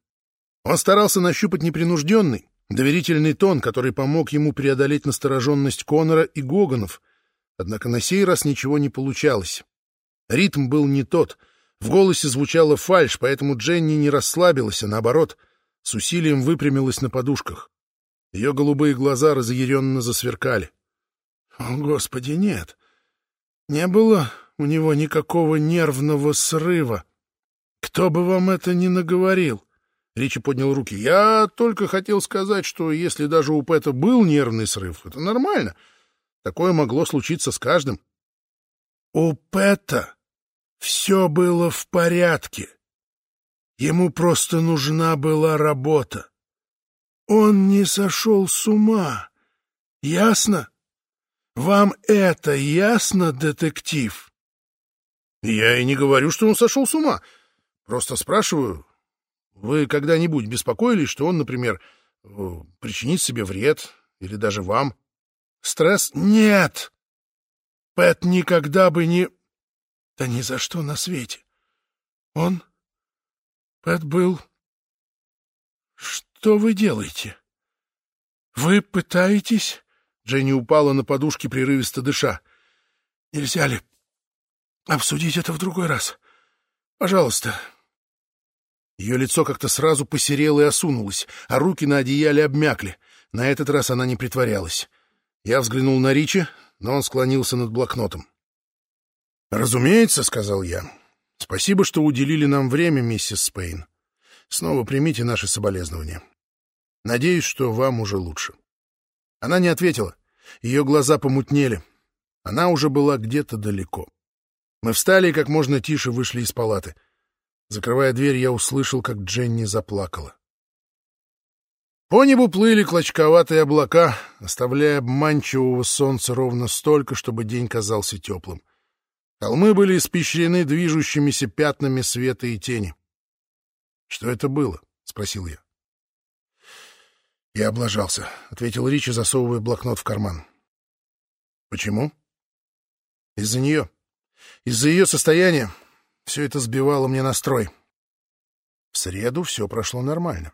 Он старался нащупать непринужденный, доверительный тон, который помог ему преодолеть настороженность Конора и Гоганов, однако на сей раз ничего не получалось. Ритм был не тот — в голосе звучала фальшь, поэтому Дженни не расслабилась, а наоборот, с усилием выпрямилась на подушках. Ее голубые глаза разъяренно засверкали. О, Господи, нет. Не было у него никакого нервного срыва. Кто бы вам это ни наговорил? Ричи поднял руки. Я только хотел сказать, что если даже у Пэта был нервный срыв, это нормально. Такое могло случиться с каждым. У Пэта все было в порядке. Ему просто нужна была работа. Он не сошел с ума. Ясно? Вам это ясно, детектив? Я и не говорю, что он сошел с ума. Просто спрашиваю, вы когда-нибудь беспокоились, что он, например, причинит себе вред или даже вам? Стресс? Нет! Пэт никогда бы не... Да ни за что на свете. Он... Пэт был... Что вы делаете? Вы пытаетесь... Дженни упала на подушке, прерывисто дыша.
«Нельзя ли обсудить это в другой раз? Пожалуйста».
Ее лицо как-то сразу посерело и осунулось, а руки на одеяле обмякли. На этот раз она не притворялась. Я взглянул на Ричи, но он склонился над блокнотом. «Разумеется», — сказал я. «Спасибо, что уделили нам время, миссис Спейн. Снова примите наши соболезнования. Надеюсь, что вам уже лучше». Она не ответила. Ее глаза помутнели. Она уже была где-то далеко. Мы встали и как можно тише вышли из палаты. Закрывая дверь, я услышал, как Дженни заплакала. По небу плыли клочковатые облака, оставляя обманчивого солнца ровно столько, чтобы день казался теплым. Холмы были испещрены движущимися пятнами света и тени. — Что это было? — спросил я. — Я облажался, — ответил Ричи, засовывая блокнот в карман. — Почему? — Из-за нее. Из-за ее состояния все это сбивало мне настрой. В среду все прошло нормально.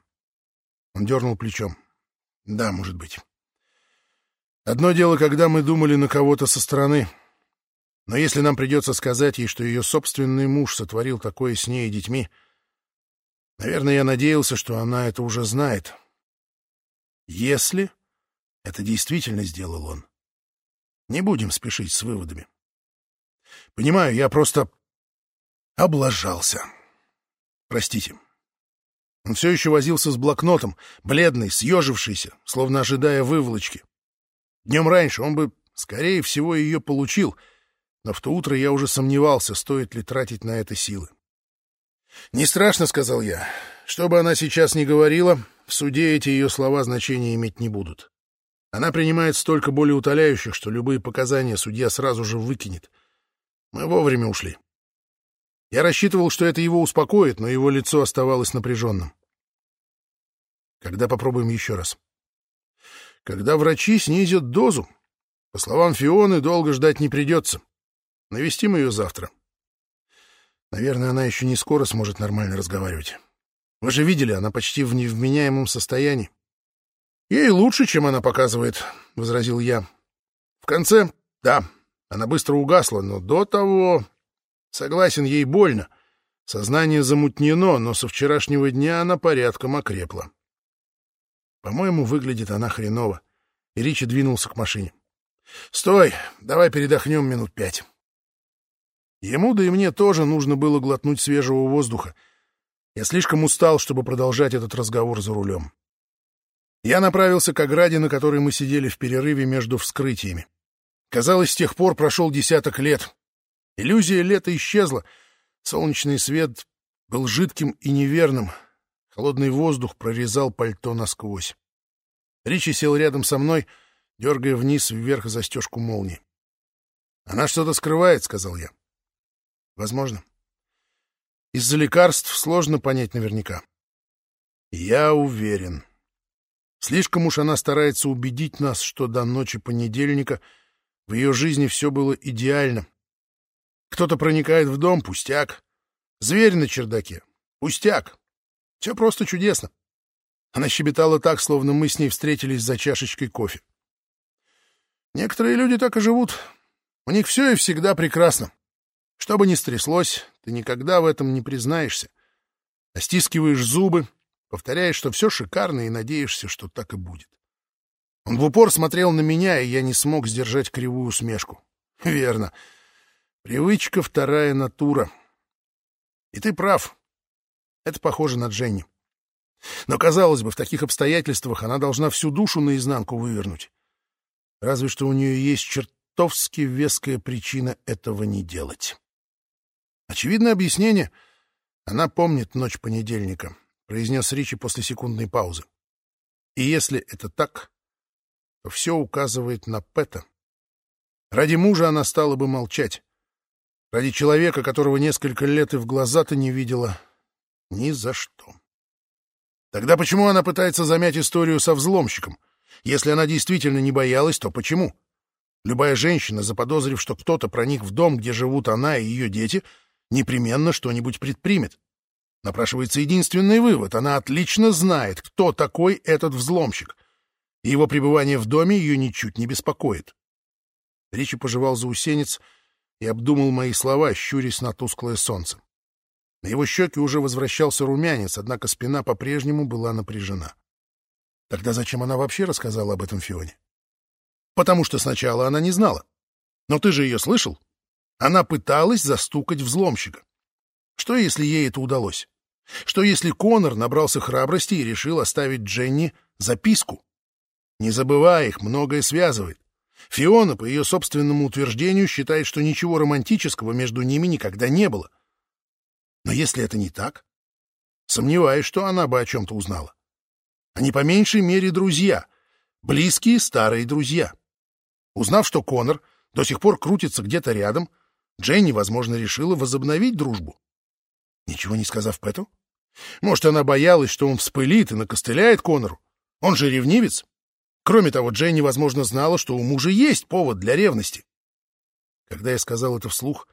Он дернул плечом. Да, может быть. Одно дело, когда мы думали на кого-то со стороны. Но если нам придется сказать ей, что ее собственный муж сотворил такое с ней и детьми, наверное, я надеялся, что она это уже знает. Если это действительно сделал он. Не будем спешить с выводами. Понимаю, я просто облажался. Простите. Он все еще возился с блокнотом, бледный, съежившийся, словно ожидая выволочки. Днем раньше он бы, скорее всего, ее получил, но в то утро я уже сомневался, стоит ли тратить на это силы. «Не страшно», — сказал я. «Что бы она сейчас ни говорила, в суде эти ее слова значения иметь не будут. Она принимает столько более утоляющих, что любые показания судья сразу же выкинет. Мы вовремя ушли. Я рассчитывал, что это его успокоит, но его лицо оставалось напряженным. Когда попробуем еще раз? Когда врачи снизят дозу. По словам Фионы, долго ждать не придется. Навестим ее завтра. Наверное, она еще не скоро сможет нормально разговаривать. Вы же видели, она почти в невменяемом состоянии. Ей лучше, чем она показывает, — возразил я. В конце, да, она быстро угасла, но до того... Согласен, ей больно. Сознание замутнено, но со вчерашнего дня она порядком окрепла. По-моему, выглядит она хреново. И Ричи двинулся к машине. «Стой! Давай передохнем минут пять». Ему, да и мне тоже нужно было глотнуть свежего воздуха. Я слишком устал, чтобы продолжать этот разговор за рулем. Я направился к ограде, на которой мы сидели в перерыве между вскрытиями. Казалось, с тех пор прошел десяток лет. Иллюзия лета исчезла. Солнечный свет был жидким и неверным. Холодный воздух прорезал пальто насквозь. Ричи сел рядом со мной, дергая вниз вверх застежку молнии. «Она что-то скрывает», — сказал я. «Возможно. Из-за лекарств сложно понять наверняка». «Я уверен. Слишком уж она старается убедить нас, что до ночи понедельника в ее жизни все было идеально, кто-то проникает в дом — пустяк. Зверь на чердаке — пустяк. Все просто чудесно. Она щебетала так, словно мы с ней встретились за чашечкой кофе. Некоторые люди так и живут. У них все и всегда прекрасно. Что бы ни стряслось, ты никогда в этом не признаешься. А стискиваешь зубы, повторяешь, что все шикарно, и надеешься, что так и будет. Он в упор смотрел на меня, и я не смог сдержать кривую усмешку. Верно. Привычка — вторая натура. И ты прав. Это похоже на Дженни. Но, казалось бы, в таких обстоятельствах она должна всю душу наизнанку вывернуть. Разве что у нее есть чертовски веская причина этого не делать. Очевидное объяснение. Она помнит ночь понедельника, — произнес Ричи после секундной паузы. И если это так, то все указывает на Пэта. Ради мужа она стала бы молчать. Ради человека, которого несколько лет и в глаза-то не видела. Ни за что. Тогда почему она пытается замять историю со взломщиком? Если она действительно не боялась, то почему? Любая женщина, заподозрив, что кто-то проник в дом, где живут она и ее дети, непременно что-нибудь предпримет. Напрашивается единственный вывод. Она отлично знает, кто такой этот взломщик. и его пребывание в доме ее ничуть не беспокоит. Ричи пожевал заусенец и обдумал мои слова, щурясь на тусклое солнце. На его щеке уже возвращался румянец, однако спина по-прежнему была напряжена. Тогда зачем она вообще рассказала об этом Фионе? Потому что сначала она не знала. Но ты же ее слышал? Она пыталась застукать взломщика. Что, если ей это удалось? Что, если Конор набрался храбрости и решил оставить Дженни записку? Не забывай их, многое связывает. Фиона, по ее собственному утверждению, считает, что ничего романтического между ними никогда не было. Но если это не так, сомневаюсь, что она бы о чем-то узнала. Они по меньшей мере друзья, близкие старые друзья. Узнав, что Конор до сих пор крутится где-то рядом, Дженни, возможно, решила возобновить дружбу. Ничего не сказав Пэту? Может, она боялась, что он вспылит и накостыляет Конору? Он же ревнивец. Кроме того, Дженни, возможно, знала, что у мужа есть повод для ревности. Когда я сказал это вслух,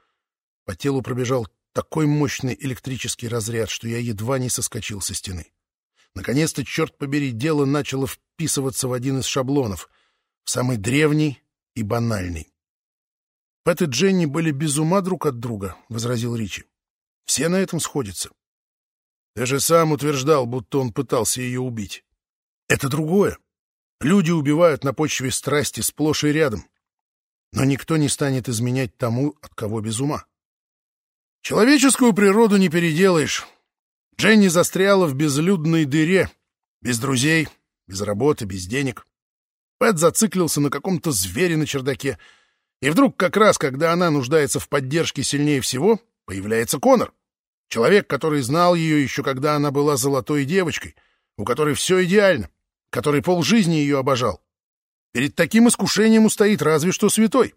по телу пробежал такой мощный электрический разряд, что я едва не соскочил со стены. Наконец-то, черт побери, дело начало вписываться в один из шаблонов, в самый древний и банальный. «Пэт и Дженни были без ума друг от друга», — возразил Ричи. «Все на этом сходятся». «Ты же сам утверждал, будто он пытался ее убить». «Это другое. Люди убивают на почве страсти сплошь и рядом. Но никто не станет изменять тому, от кого без ума. Человеческую природу не переделаешь. Дженни застряла в безлюдной дыре, без друзей, без работы, без денег. Пэт зациклился на каком-то звере на чердаке — и вдруг, как раз, когда она нуждается в поддержке сильнее всего, появляется Конор. Человек, который знал ее еще когда она была золотой девочкой, у которой все идеально, который полжизни ее обожал. Перед таким искушением устоит разве что святой.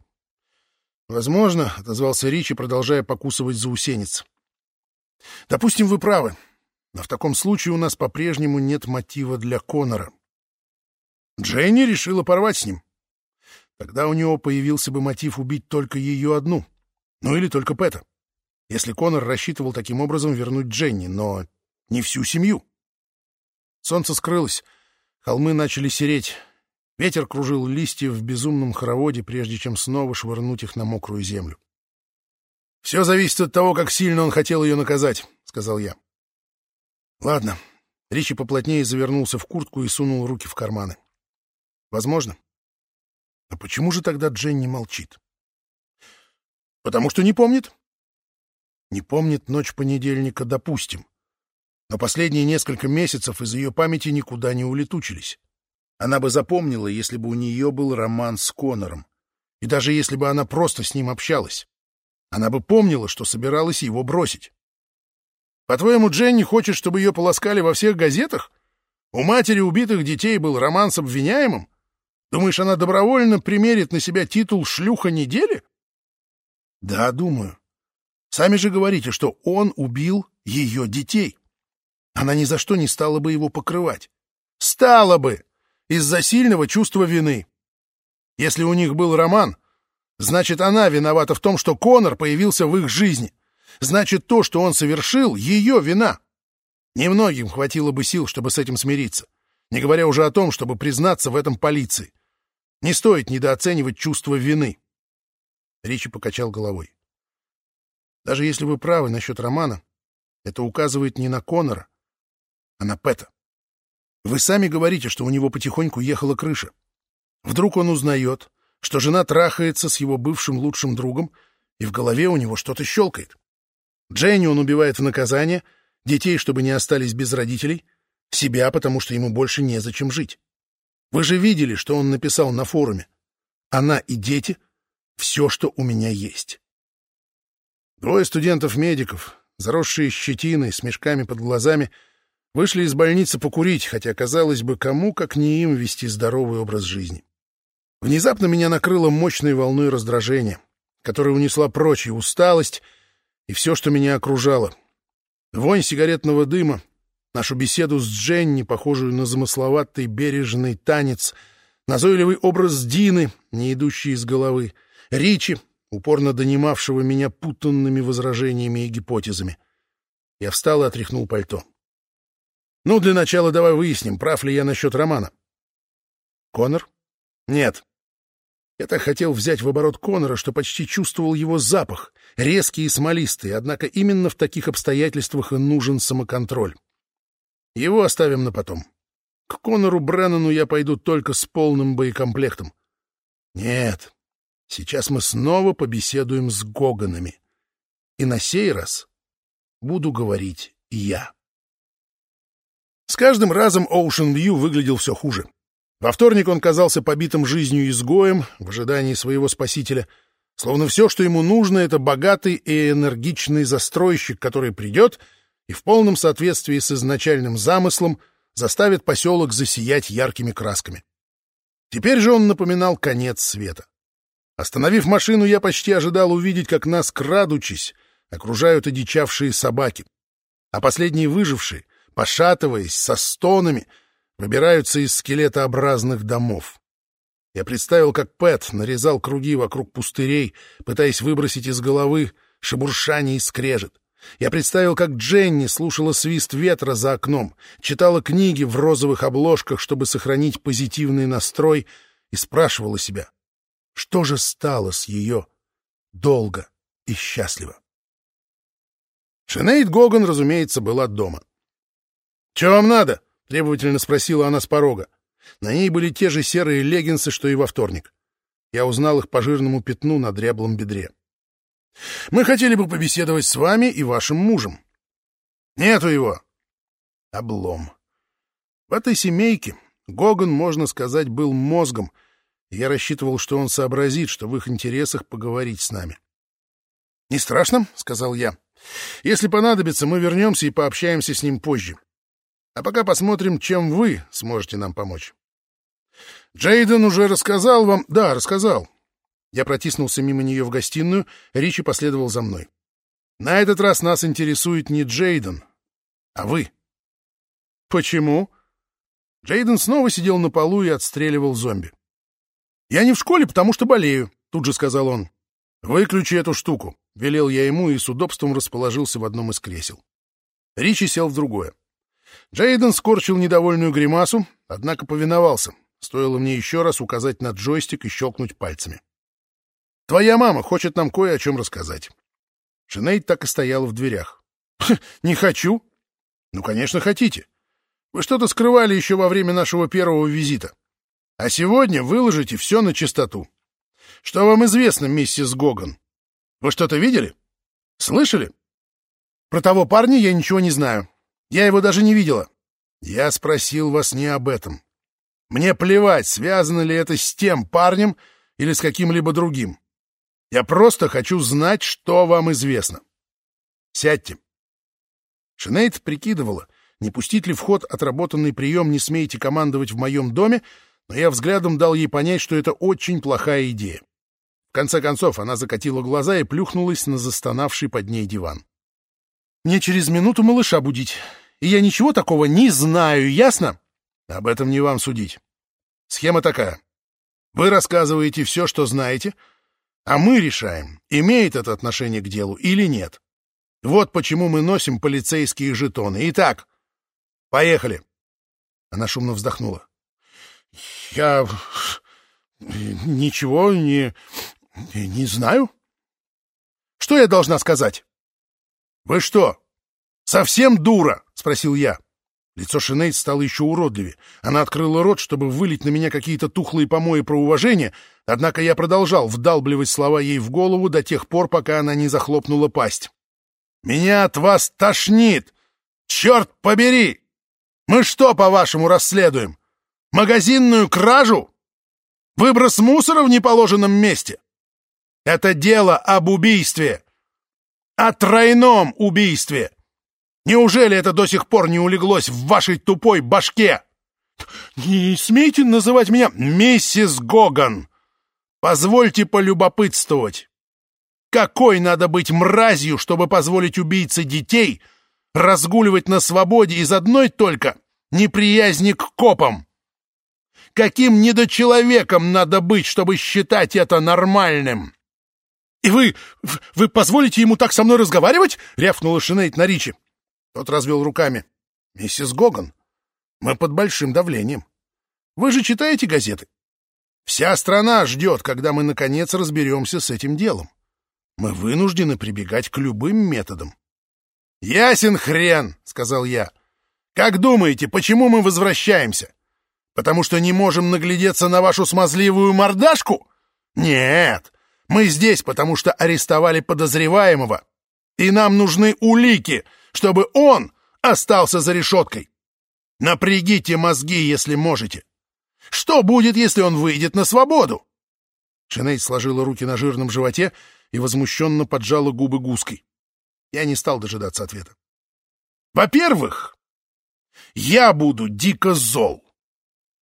«Возможно», — отозвался Ричи, продолжая покусывать заусенец. «Допустим, вы правы, но в таком случае у нас по-прежнему нет мотива для Конора. Дженни решила порвать с ним. Тогда у него появился бы мотив убить только ее одну. Ну или только Пэта. Если Конор рассчитывал таким образом вернуть Дженни, но не всю семью. Солнце скрылось, холмы начали сереть. Ветер кружил листья в безумном хороводе, прежде чем снова швырнуть их на мокрую землю. «Все зависит от того, как сильно он хотел ее наказать», — сказал я. «Ладно». Ричи поплотнее завернулся в куртку и сунул руки в карманы. «Возможно. А почему же тогда Дженни молчит? Потому что не помнит. Не помнит ночь понедельника, допустим. Но последние несколько месяцев из ее памяти никуда не улетучились. Она бы запомнила, если бы у нее был роман с Конором. И даже если бы она просто с ним общалась. Она бы помнила, что собиралась его бросить. По-твоему, Дженни хочет, чтобы ее полоскали во всех газетах? У матери убитых детей был роман с обвиняемым? Думаешь, она добровольно примерит на себя титул «шлюха недели»? Да, думаю. Сами же говорите, что он убил ее детей. Она ни за что не стала бы его покрывать. Стала бы! Из-за сильного чувства вины. Если у них был роман, значит, она виновата в том, что Конор появился в их жизни. Значит, то, что он совершил, ее вина. Немногим хватило бы сил, чтобы с этим смириться, не говоря уже о том, чтобы признаться в этом полиции. Не стоит недооценивать чувство вины. Ричи покачал головой. Даже если вы правы насчет романа, это указывает не на Конора, а на Пэта. Вы сами говорите, что у него потихоньку ехала крыша. Вдруг он узнает, что жена трахается с его бывшим лучшим другом, и в голове у него что-то щелкает. Дженни он убивает в наказание, детей, чтобы не остались без родителей, себя, потому что ему больше незачем жить. Вы же видели, что он написал на форуме. Она и дети — все, что у меня есть. Двое студентов-медиков, заросшие щетиной, с мешками под глазами, вышли из больницы покурить, хотя, казалось бы, кому, как не им, вести здоровый образ жизни. Внезапно меня накрыло мощной волной раздражения, которая унесла прочь и усталость, и все, что меня окружало. Вонь сигаретного дыма, нашу беседу с Дженни, похожую на замысловатый бережный танец, назойливый образ Дины, не идущий из головы, Ричи, упорно донимавшего меня путанными возражениями и гипотезами. Я встал и отряхнул пальто. Ну, для начала давай выясним, прав ли я насчет романа. Конор? Нет. Я так хотел взять в оборот Конора, что почти чувствовал его запах, резкий и смолистый, однако именно в таких обстоятельствах и нужен самоконтроль. Его оставим на потом. К Конору Бреннану я пойду только с полным боекомплектом. Нет, сейчас мы снова побеседуем с Гоганами. И на сей раз буду говорить я. С каждым разом Оушен Вью выглядел все хуже. Во вторник он казался побитым жизнью изгоем в ожидании своего спасителя, словно все, что ему нужно, это богатый и энергичный застройщик, который придет и в полном соответствии с изначальным замыслом заставит поселок засиять яркими красками. Теперь же он напоминал конец света. Остановив машину, я почти ожидал увидеть, как нас, крадучись, окружают одичавшие собаки, а последние выжившие, пошатываясь, со стонами, выбираются из скелетообразных домов. Я представил, как Пэт нарезал круги вокруг пустырей, пытаясь выбросить из головы шебуршание и скрежет. Я представил, как Дженни слушала свист ветра за окном, читала книги в розовых обложках, чтобы сохранить позитивный настрой, и спрашивала себя, что же стало с ее долго и счастливо. Шинейд Гоган, разумеется, была дома. «Чего вам надо?» — требовательно спросила она с порога. На ней были те же серые леггинсы, что и во вторник. Я узнал их по жирному пятну на дряблом бедре. Мы хотели бы побеседовать с вами и вашим мужем. Нету его. Облом. В этой семейке Гоган, можно сказать, был мозгом, я рассчитывал, что он сообразит, что в их интересах поговорить с нами. — Не страшно, — сказал я. — Если понадобится, мы вернемся и пообщаемся с ним позже. А пока посмотрим, чем вы сможете нам помочь. Джейден уже рассказал вам... Да, рассказал. Я протиснулся мимо нее в гостиную, Ричи последовал за мной. На этот раз нас интересует не Джейден, а вы. Почему? Джейден снова сидел на полу и отстреливал зомби. Я не в школе, потому что болею, тут же сказал он. Выключи эту штуку, велел я ему и с удобством расположился в одном из кресел. Ричи сел в другое. Джейден скорчил недовольную гримасу, однако повиновался. Стоило мне еще раз указать на джойстик и щелкнуть пальцами. Твоя мама хочет нам кое о чем рассказать. Шинейд так и стояла в дверях. «Не хочу». «Ну, конечно, хотите. Вы что-то скрывали еще во время нашего первого визита. А сегодня выложите все на чистоту. Что вам известно, миссис Гоган? Вы что-то видели? Слышали? Про того парня я ничего не знаю. Я его даже не видела. Я спросил вас не об этом. Мне плевать, связано ли это с тем парнем или с каким-либо другим. Я просто хочу знать, что вам известно. Сядьте. Шинейд прикидывала, не пустить ли в ход отработанный прием «не смейте командовать в моем доме», но я взглядом дал ей понять, что это очень плохая идея. В конце концов, она закатила глаза и плюхнулась на застонавший под ней диван. «Мне через минуту малыша будить, и я ничего такого не знаю, ясно?» «Об этом не вам судить. Схема такая. Вы рассказываете все, что знаете, — а мы решаем, имеет это отношение к делу или нет. Вот почему мы носим полицейские жетоны. Итак, поехали. Она шумно вздохнула. Я ничего не... не знаю. Что я должна сказать? Вы что, совсем дура? Спросил я. Лицо Шинейд стало еще уродливее. Она открыла рот, чтобы вылить на меня какие-то тухлые помои про уважение, однако я продолжал вдалбливать слова ей в голову до тех пор, пока она не захлопнула пасть. «Меня от вас тошнит! Черт побери! Мы что, по-вашему, расследуем? Магазинную кражу? Выброс мусора в неположенном месте? Это дело об убийстве! О тройном убийстве!» Неужели это до сих пор не улеглось в вашей тупой башке? Не смейте называть меня миссис Гоган. Позвольте полюбопытствовать. Какой надо быть мразью, чтобы позволить убийце детей разгуливать на свободе из одной только неприязни к копам? Каким недочеловеком надо быть, чтобы считать это нормальным? — И вы... вы позволите ему так со мной разговаривать? — рявкнула Шинейд на Ричи. Тот развел руками. «Миссис Гоган, мы под большим давлением. Вы же читаете газеты? Вся страна ждет, когда мы, наконец, разберемся с этим делом. Мы вынуждены прибегать к любым методам. — Ясен хрен, — сказал я. — Как думаете, почему мы возвращаемся? Потому что не можем наглядеться на вашу смазливую мордашку? Нет, мы здесь, потому что арестовали подозреваемого. И нам нужны улики, чтобы он остался за решеткой. Напрягите мозги, если можете. Что будет, если он выйдет на свободу? Шинейд сложила руки на жирном животе и возмущенно поджала губы гуской. Я не стал дожидаться ответа. Во-первых, я буду дико зол.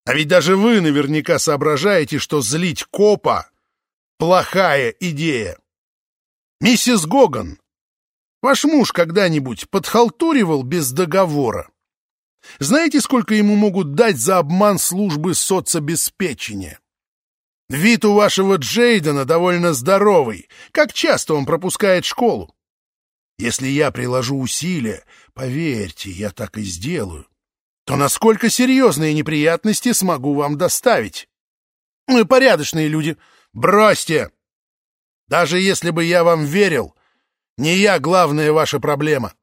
А ведь даже вы наверняка соображаете, что злить копа — плохая идея. Миссис Гоган, ваш муж когда-нибудь подхалтуривал без договора? Знаете, сколько ему могут дать за обман службы соцобеспечения? Вид у вашего Джейдена довольно здоровый. Как часто он пропускает школу? Если я приложу усилия, поверьте, я так и сделаю, то насколько серьезные неприятности смогу вам доставить? Мы порядочные люди. Бросьте! Даже если бы я вам верил, не я главная ваша проблема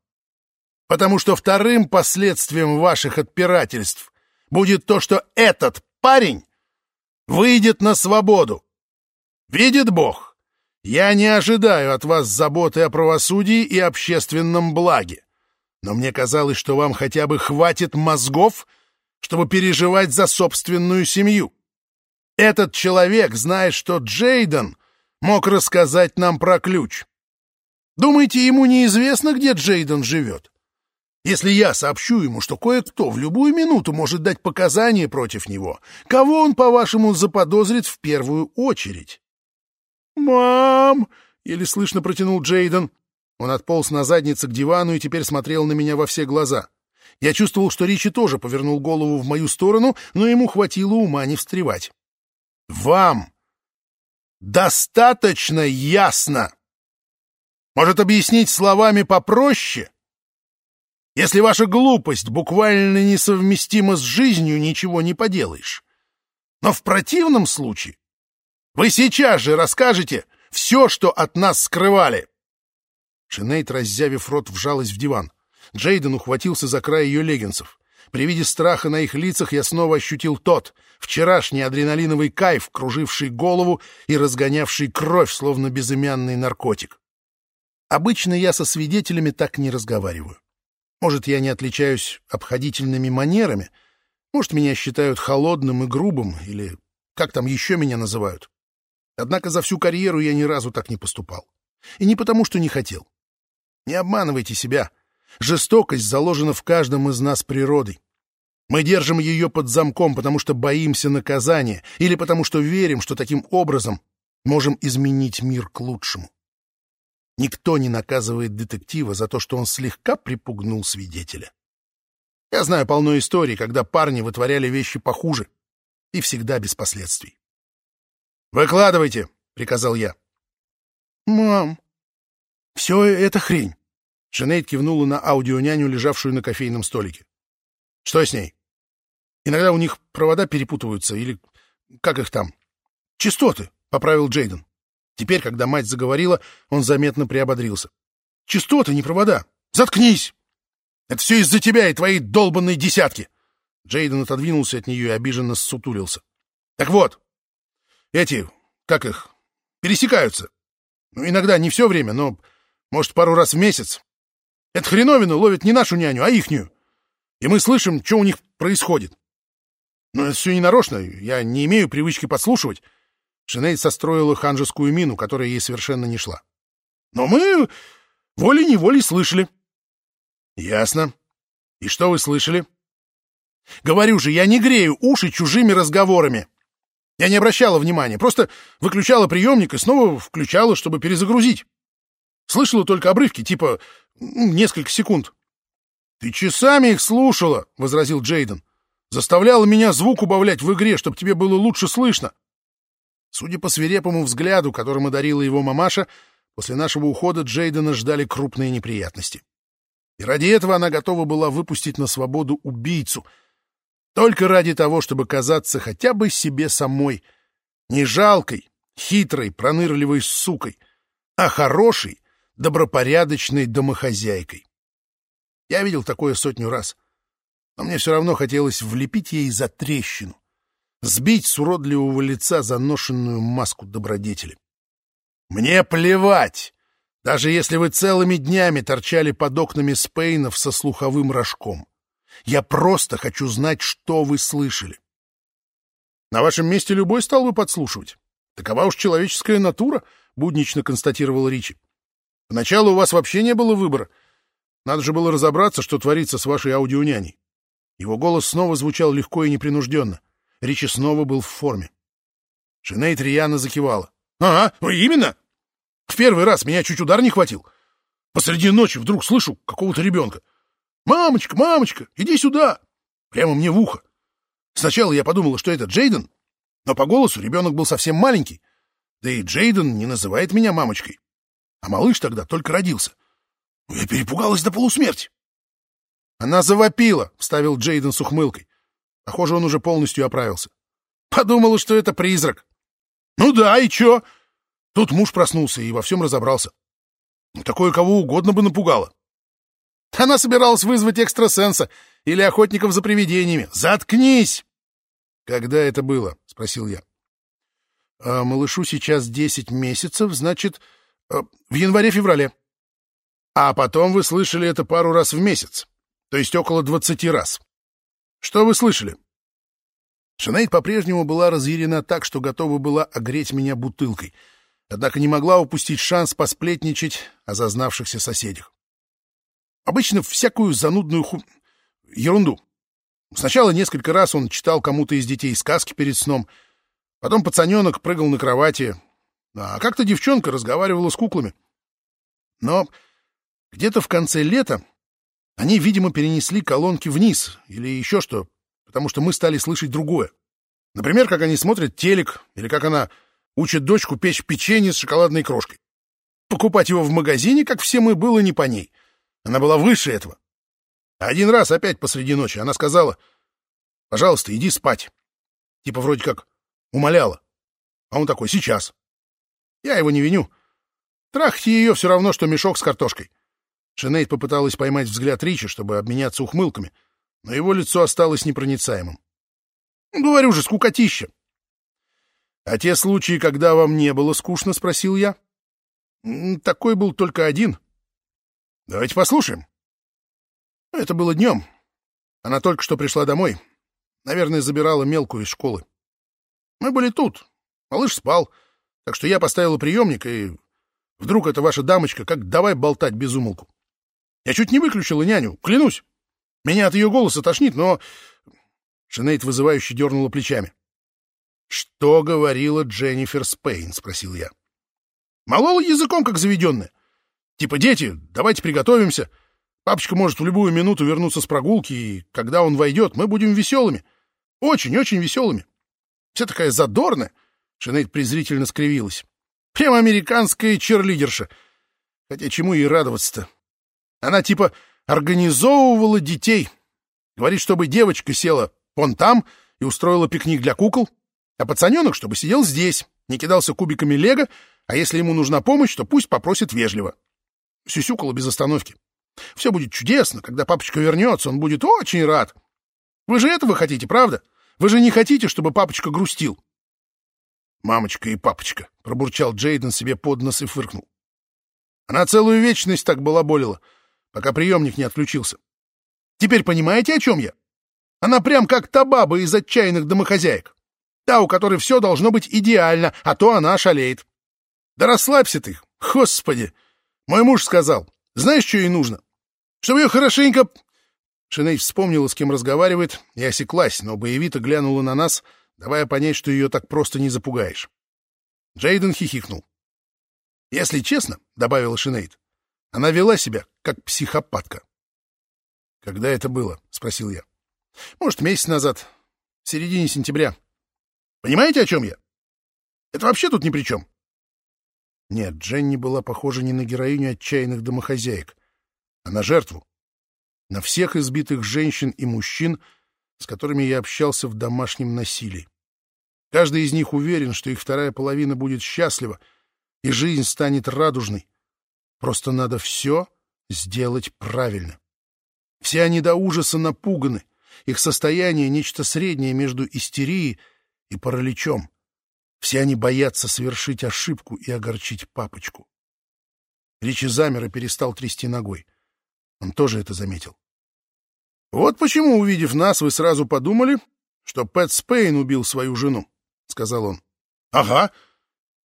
потому что вторым последствием ваших отпирательств будет то, что этот парень выйдет на свободу. Видит Бог, я не ожидаю от вас заботы о правосудии и общественном благе, но мне казалось, что вам хотя бы хватит мозгов, чтобы переживать за собственную семью. Этот человек знает, что Джейден мог рассказать нам про ключ. Думаете, ему неизвестно, где Джейден живет? Если я сообщу ему, что кое-кто в любую минуту может дать показания против него, кого он, по-вашему, заподозрит в первую очередь? «Мам!» — еле слышно протянул Джейден. Он отполз на заднице к дивану и теперь смотрел на меня во все глаза. Я чувствовал, что Ричи тоже повернул голову в мою сторону, но ему хватило ума не встревать. «Вам достаточно ясно! Может, объяснить словами попроще?» Если ваша глупость буквально несовместима с жизнью, ничего не поделаешь. Но в противном случае вы сейчас же расскажете все, что от нас скрывали. Шинейд, раззявив рот, вжалась в диван. Джейден ухватился за край ее леггинсов. При виде страха на их лицах я снова ощутил тот, вчерашний адреналиновый кайф, круживший голову и разгонявший кровь, словно безымянный наркотик. Обычно я со свидетелями так не разговариваю. Может, я не отличаюсь обходительными манерами, может, меня считают холодным и грубым, или как там еще меня называют. Однако за всю карьеру я ни разу так не поступал. И не потому, что не хотел. Не обманывайте себя. Жестокость заложена в каждом из нас природой. Мы держим ее под замком, потому что боимся наказания, или потому что верим, что таким образом можем изменить мир к лучшему. Никто не наказывает детектива за то, что он слегка припугнул свидетеля. Я знаю полно историй, когда парни вытворяли вещи похуже, и всегда без последствий. «Выкладывайте», — приказал я. «Мам, все это хрень». Шинейд кивнула на аудионяню, лежавшую на кофейном столике. «Что с ней?» «Иногда у них провода перепутываются, или как их там?» «Частоты», — поправил Джейден. Теперь, когда мать заговорила, он заметно приободрился. «Частоты, не провода! Заткнись! Это все из-за тебя и твоей долбанной десятки!» Джейден отодвинулся от нее и обиженно ссутулился. «Так вот, эти, как их, пересекаются. Ну, иногда не все время, но, может, пару раз в месяц. Это хреновина ловит не нашу няню, а ихнюю. И мы слышим, что у них происходит. Но это все не нарочно, я не имею привычки подслушивать. Шинейд состроила ханжескую мину, которая ей совершенно не шла. «Но мы волей-неволей слышали». «Ясно. И что вы слышали?» «Говорю же, я не грею уши чужими разговорами. Я не обращала внимания, просто выключала приемник и снова включала, чтобы перезагрузить. Слышала только обрывки, типа несколько секунд». «Ты часами их слушала», — возразил Джейден. «Заставляла меня звук убавлять в игре, чтобы тебе было лучше слышно». Судя по свирепому взгляду, которым одарила его мамаша, после нашего ухода Джейдена ждали крупные неприятности. И ради этого она готова была выпустить на свободу убийцу. Только ради того, чтобы казаться хотя бы себе самой, не жалкой, хитрой, пронырливой сукой, а хорошей, добропорядочной домохозяйкой. Я видел такое сотню раз, но мне все равно хотелось влепить ей за трещину, сбить с уродливого лица заношенную маску добродетели. Мне плевать, даже если вы целыми днями торчали под окнами Спейнов со слуховым рожком. Я просто хочу знать, что вы слышали. На вашем месте любой стал бы подслушивать. Такова уж человеческая натура, — буднично констатировал Ричи. Поначалу у вас вообще не было выбора. Надо же было разобраться, что творится с вашей аудионяней. Его голос снова звучал легко и непринужденно. Ричи снова был в форме. Шинейд рьяно закивала. — Ага, именно! В первый раз меня чуть удар не хватил. Посреди ночи вдруг слышу какого-то ребенка. «Мамочка, мамочка, иди сюда!» Прямо мне в ухо. Сначала я подумала, что это Джейден, но по голосу ребенок был совсем маленький. Да и Джейден не называет меня мамочкой. А малыш тогда только родился. Я перепугалась до полусмерти. Она завопила, — вставил Джейден с ухмылкой. Похоже, он уже полностью оправился. Подумала, что это призрак. Ну да, и чё? Тут муж проснулся и во всем разобрался. Такое кого угодно бы напугало. Она собиралась вызвать экстрасенса или охотников за привидениями. Заткнись! Когда это было? — спросил я. А малышу сейчас десять месяцев, значит, э, в январе-феврале. А потом вы слышали это пару раз в месяц, то есть около двадцати раз. Что вы слышали? Шинейд по-прежнему была разъярена так, что готова была огреть меня бутылкой — однако не могла упустить шанс посплетничать о зазнавшихся соседях. Обычно всякую занудную ху... ерунду. Сначала несколько раз он читал кому-то из детей сказки перед сном, потом пацаненок прыгал на кровати, а как-то девчонка разговаривала с куклами. Но где-то в конце лета они, видимо, перенесли колонки вниз или еще что, потому что мы стали слышать другое. Например, как они смотрят телек, или как она Учит дочку печь печенье с шоколадной крошкой. Покупать его в магазине, как все мы, было не по ней. Она была выше этого. Один раз опять посреди ночи она сказала, «Пожалуйста, иди спать». Типа вроде как умоляла. А он такой, «Сейчас». Я его не виню. Трахать ее все равно, что мешок с картошкой. Шинейд попыталась поймать взгляд Ричи, чтобы обменяться ухмылками, но его лицо осталось непроницаемым. «Говорю же, скукотища. — А те случаи, когда вам не было скучно, — спросил я. — Такой был только один. — Давайте послушаем. Это было днем. Она только что пришла домой. Наверное, забирала мелкую из школы. Мы были тут. Малыш спал. Так что я поставила приемник, и вдруг эта ваша дамочка как давай болтать без умолку. Я чуть не выключила няню, клянусь. Меня от ее голоса тошнит, но... Шинейд вызывающе дернула плечами. «Что говорила Дженнифер Спейн?» — спросил я. «Молола языком, как заведенная. Типа, дети, давайте приготовимся. Папочка может в любую минуту вернуться с прогулки, и когда он войдет, мы будем веселыми. Очень-очень веселыми. Вся такая задорная». Шинейд презрительно скривилась. «Прямо американская черлидерша. Хотя чему ей радоваться-то? Она типа организовывала детей. Говорит, чтобы девочка села вон там и устроила пикник для кукол, а пацаненок, чтобы сидел здесь, не кидался кубиками лего, а если ему нужна помощь, то пусть попросит вежливо. Сюсюкала без остановки. Все будет чудесно, когда папочка вернется, он будет очень рад. Вы же этого хотите, правда? Вы же не хотите, чтобы папочка грустил? «Мамочка и папочка», — пробурчал Джейден себе под нос и фыркнул. Она целую вечность так была болела, пока приемник не отключился. Теперь понимаете, о чем я? Она прям как та баба из отчаянных домохозяек. Та, у которой все должно быть идеально, а то она шалеет. Да расслабься ты, господи! Мой муж сказал, знаешь, что ей нужно? Чтобы ее хорошенько... Шиней вспомнила, с кем разговаривает, и осеклась, но боевито глянула на нас, давая понять, что ее так просто не запугаешь. Джейден хихикнул. «Если честно», — добавила Шинейд, — «она вела себя как психопатка». «Когда это было?» — спросил я. «Может, месяц назад, в середине сентября. Понимаете, о чем я? Это вообще тут ни при чем. Нет, Дженни была похожа не на героиню отчаянных домохозяек, а на жертву. На всех избитых женщин и мужчин с которыми я общался в домашнем насилии. Каждый из них уверен, что их вторая половина будет счастлива, и жизнь станет радужной. Просто надо все сделать правильно. Все они до ужаса напуганы. Их состояние — нечто среднее между истерией и параличом. Все они боятся совершить ошибку и огорчить папочку. Ричи замер и перестал трясти ногой. Он тоже это заметил. «Вот почему, увидев нас, вы сразу подумали, что Пэт Спейн убил свою жену», — сказал он. «Ага.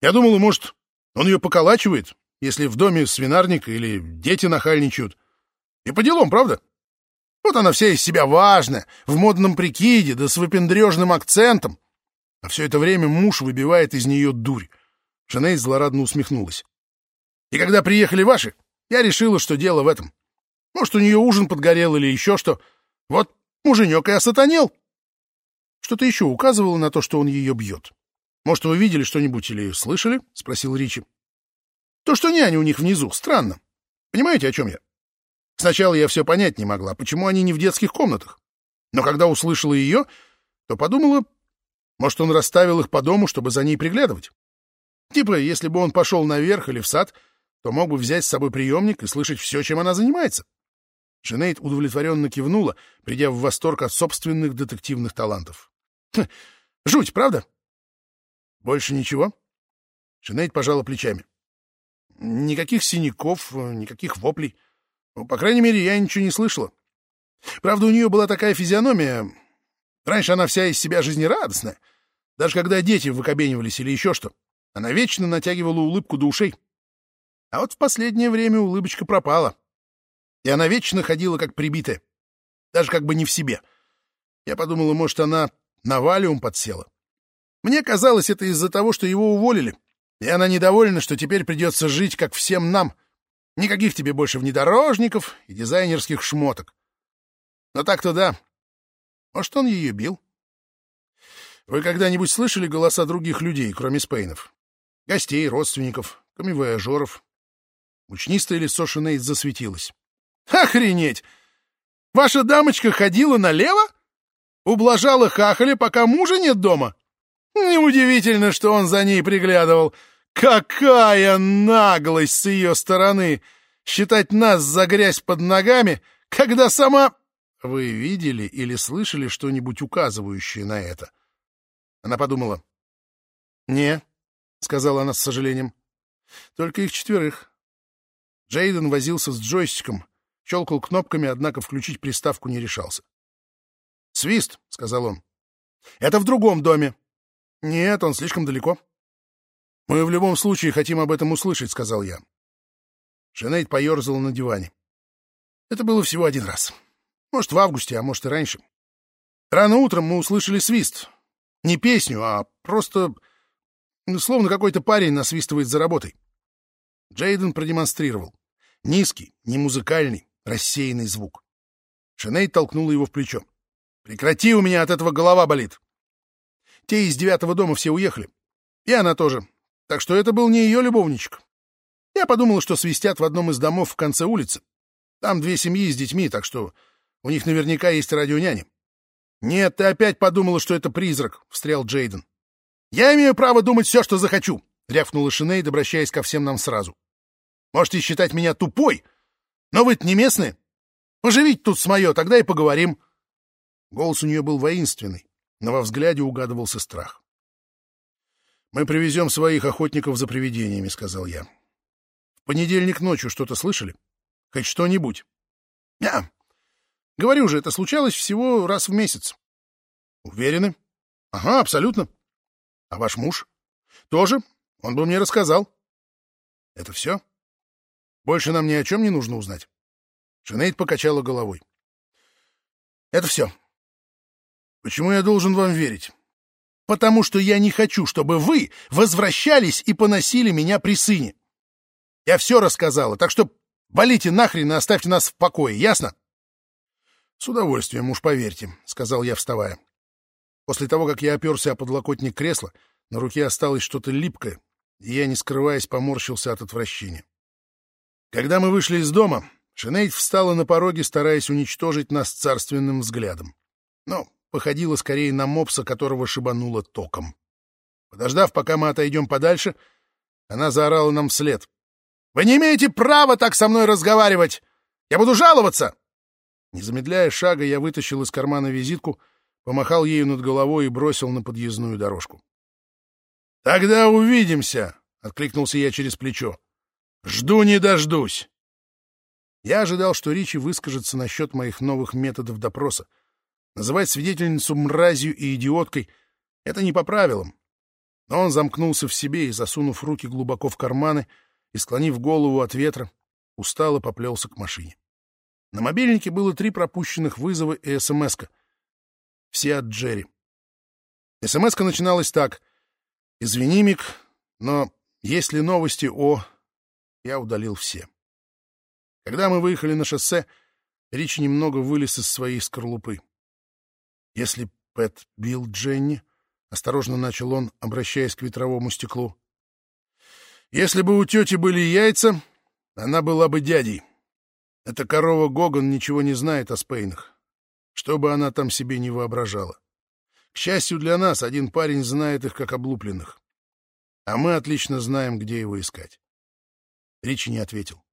Я думал, может, он ее поколачивает, если в доме свинарник или дети нахальничают. И по делам, правда? Вот она вся из себя важная, в модном прикиде, да с выпендрежным акцентом. А все это время муж выбивает из нее дурь. Жанейд злорадно усмехнулась. И когда приехали ваши, я решила, что дело в этом. Может, у нее ужин подгорел или еще что. Вот муженек и осатанел. Что-то еще указывало на то, что он ее бьет. Может, вы видели что-нибудь или слышали? — спросил Ричи. То, что няня у них внизу, странно. Понимаете, о чем я? Сначала я все понять не могла, почему они не в детских комнатах. Но когда услышала ее, то подумала, может, он расставил их по дому, чтобы за ней приглядывать. Типа, если бы он пошел наверх или в сад, то мог бы взять с собой приемник и слышать все, чем она занимается. Женейд удовлетворенно кивнула, придя в восторг от собственных детективных талантов. Хм, жуть, правда? Больше ничего? Женейд пожала плечами. Никаких синяков, никаких воплей. Ну, по крайней мере, я ничего не слышала. Правда, у нее была такая физиономия. Раньше она вся из себя жизнерадостная. Даже когда дети выкобенивались или еще что. Она вечно натягивала улыбку до ушей. А вот в последнее время улыбочка пропала. И она вечно ходила как прибитая. Даже как бы не в себе. Я подумала, может, она на валиум подсела. Мне казалось, это из-за того, что его уволили. И она недовольна, что теперь придется жить, как всем нам. Никаких тебе больше внедорожников и дизайнерских шмоток. Но так-то да. Может, он ее бил? Вы когда-нибудь слышали голоса других людей, кроме Спейнов? Гостей, родственников, камевояжеров? Мучнистое лицо Шинейд засветилось. Охренеть! Ваша дамочка ходила налево? Ублажала хахаля, пока мужа нет дома? Неудивительно, что он за ней приглядывал. Какая наглость с ее стороны! Считать нас за грязь под ногами, когда сама... Вы видели или слышали что-нибудь указывающее на это? Она подумала. «Не», — сказала она с сожалением. «Только их четверых». Джейден возился с джойстиком, щелкал кнопками, однако включить приставку не решался. «Свист», — сказал он. «Это в другом доме». «Нет, он слишком далеко». «Мы в любом случае хотим об этом услышать», — сказал я. Шенейд поерзала на диване. Это было всего один раз. Может, в августе, а может и раньше. Рано утром мы услышали свист. Не песню, а просто... Ну, словно какой-то парень насвистывает за работой. Джейден продемонстрировал. Низкий, не музыкальный, рассеянный звук. Шенейд толкнула его в плечо. «Прекрати, у меня от этого голова болит!» Те из девятого дома все уехали. И она тоже. Так что это был не ее любовничек. Я подумал, что свистят в одном из домов в конце улицы. Там две семьи с детьми, так что у них наверняка есть радионяни. «Нет, ты опять подумала, что это призрак», — встрял Джейден. «Я имею право думать все, что захочу», — рявкнула Шинейд, обращаясь ко всем нам сразу. «Можете считать меня тупой, но вы-то не местные. Поживите тут с мое, тогда и поговорим». Голос у нее был воинственный, но во взгляде угадывался страх. «Мы привезем своих охотников за привидениями», — сказал я. «В понедельник ночью что-то слышали? Хоть что-нибудь?» «Я. Говорю же, это случалось всего раз в месяц». «Уверены?» «Ага, абсолютно. А ваш муж?» «Тоже. Он бы мне рассказал». «Это все? Больше нам ни о чем не нужно узнать?» Шинейд покачала головой. «Это все. Почему я должен вам верить?» Потому что я не хочу, чтобы вы возвращались и поносили меня при сыне. Я все рассказала, так что валите нахрен и оставьте нас в покое, ясно? — С удовольствием, уж поверьте, — сказал я, вставая. После того, как я оперся о подлокотник кресла, на руке осталось что-то липкое, и я, не скрываясь, поморщился от отвращения. Когда мы вышли из дома, Шинейд встала на пороге, стараясь уничтожить нас царственным взглядом. Но походила скорее на мопса, которого шибануло током. Подождав, пока мы отойдем подальше, она заорала нам вслед. «Вы не имеете права так со мной разговаривать! Я буду жаловаться!» Не замедляя шага, я вытащил из кармана визитку, помахал ею над головой и бросил на подъездную дорожку. «Тогда увидимся!» — откликнулся я через плечо. «Жду не дождусь!» Я ожидал, что Ричи выскажется насчет моих новых методов допроса. Называть свидетельницу мразью и идиоткой — это не по правилам. Но он замкнулся в себе и, засунув руки глубоко в карманы и склонив голову от ветра, устало поплелся к машине. На мобильнике было три пропущенных вызова и СМС-ка. Все от Джерри. СМС-ка начиналась так. «Извини, Мик, но есть ли новости о...» Я удалил все. Когда мы выехали на шоссе, Ричи немного вылез из своей скорлупы. Если Пэт бил Дженни, осторожно начал он, обращаясь к ветровому стеклу. Если бы у тети были яйца, она была бы дядей. Эта корова Гоган ничего не знает о Спейнах, что бы она там себе не воображала. К счастью для нас, один парень знает их как облупленных. А мы отлично знаем, где его искать. Ричи не ответил.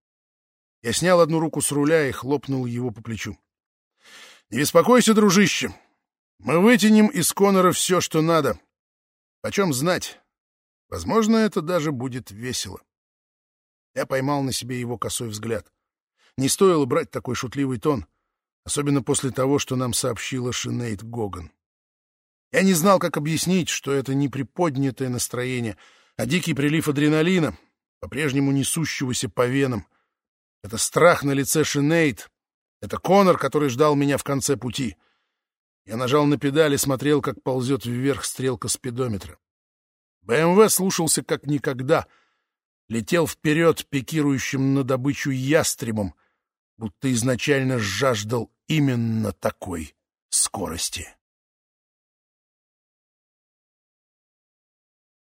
Я снял одну руку с руля и хлопнул его по плечу. — Не беспокойся, дружище. Мы вытянем из Конора все, что надо. Почем знать? Возможно, это даже будет весело. Я поймал на себе его косой взгляд. Не стоило брать такой шутливый тон, особенно после того, что нам сообщила Шинейд Гоган. Я не знал, как объяснить, что это не приподнятое настроение, а дикий прилив адреналина, по-прежнему несущегося по венам. Это страх на лице Шинейд. Это Конор, который ждал меня в конце пути — я нажал на педаль и смотрел, как ползет вверх стрелка спидометра. БМВ слушался как никогда, летел вперед пикирующим на добычу ястребом, будто изначально жаждал именно такой скорости.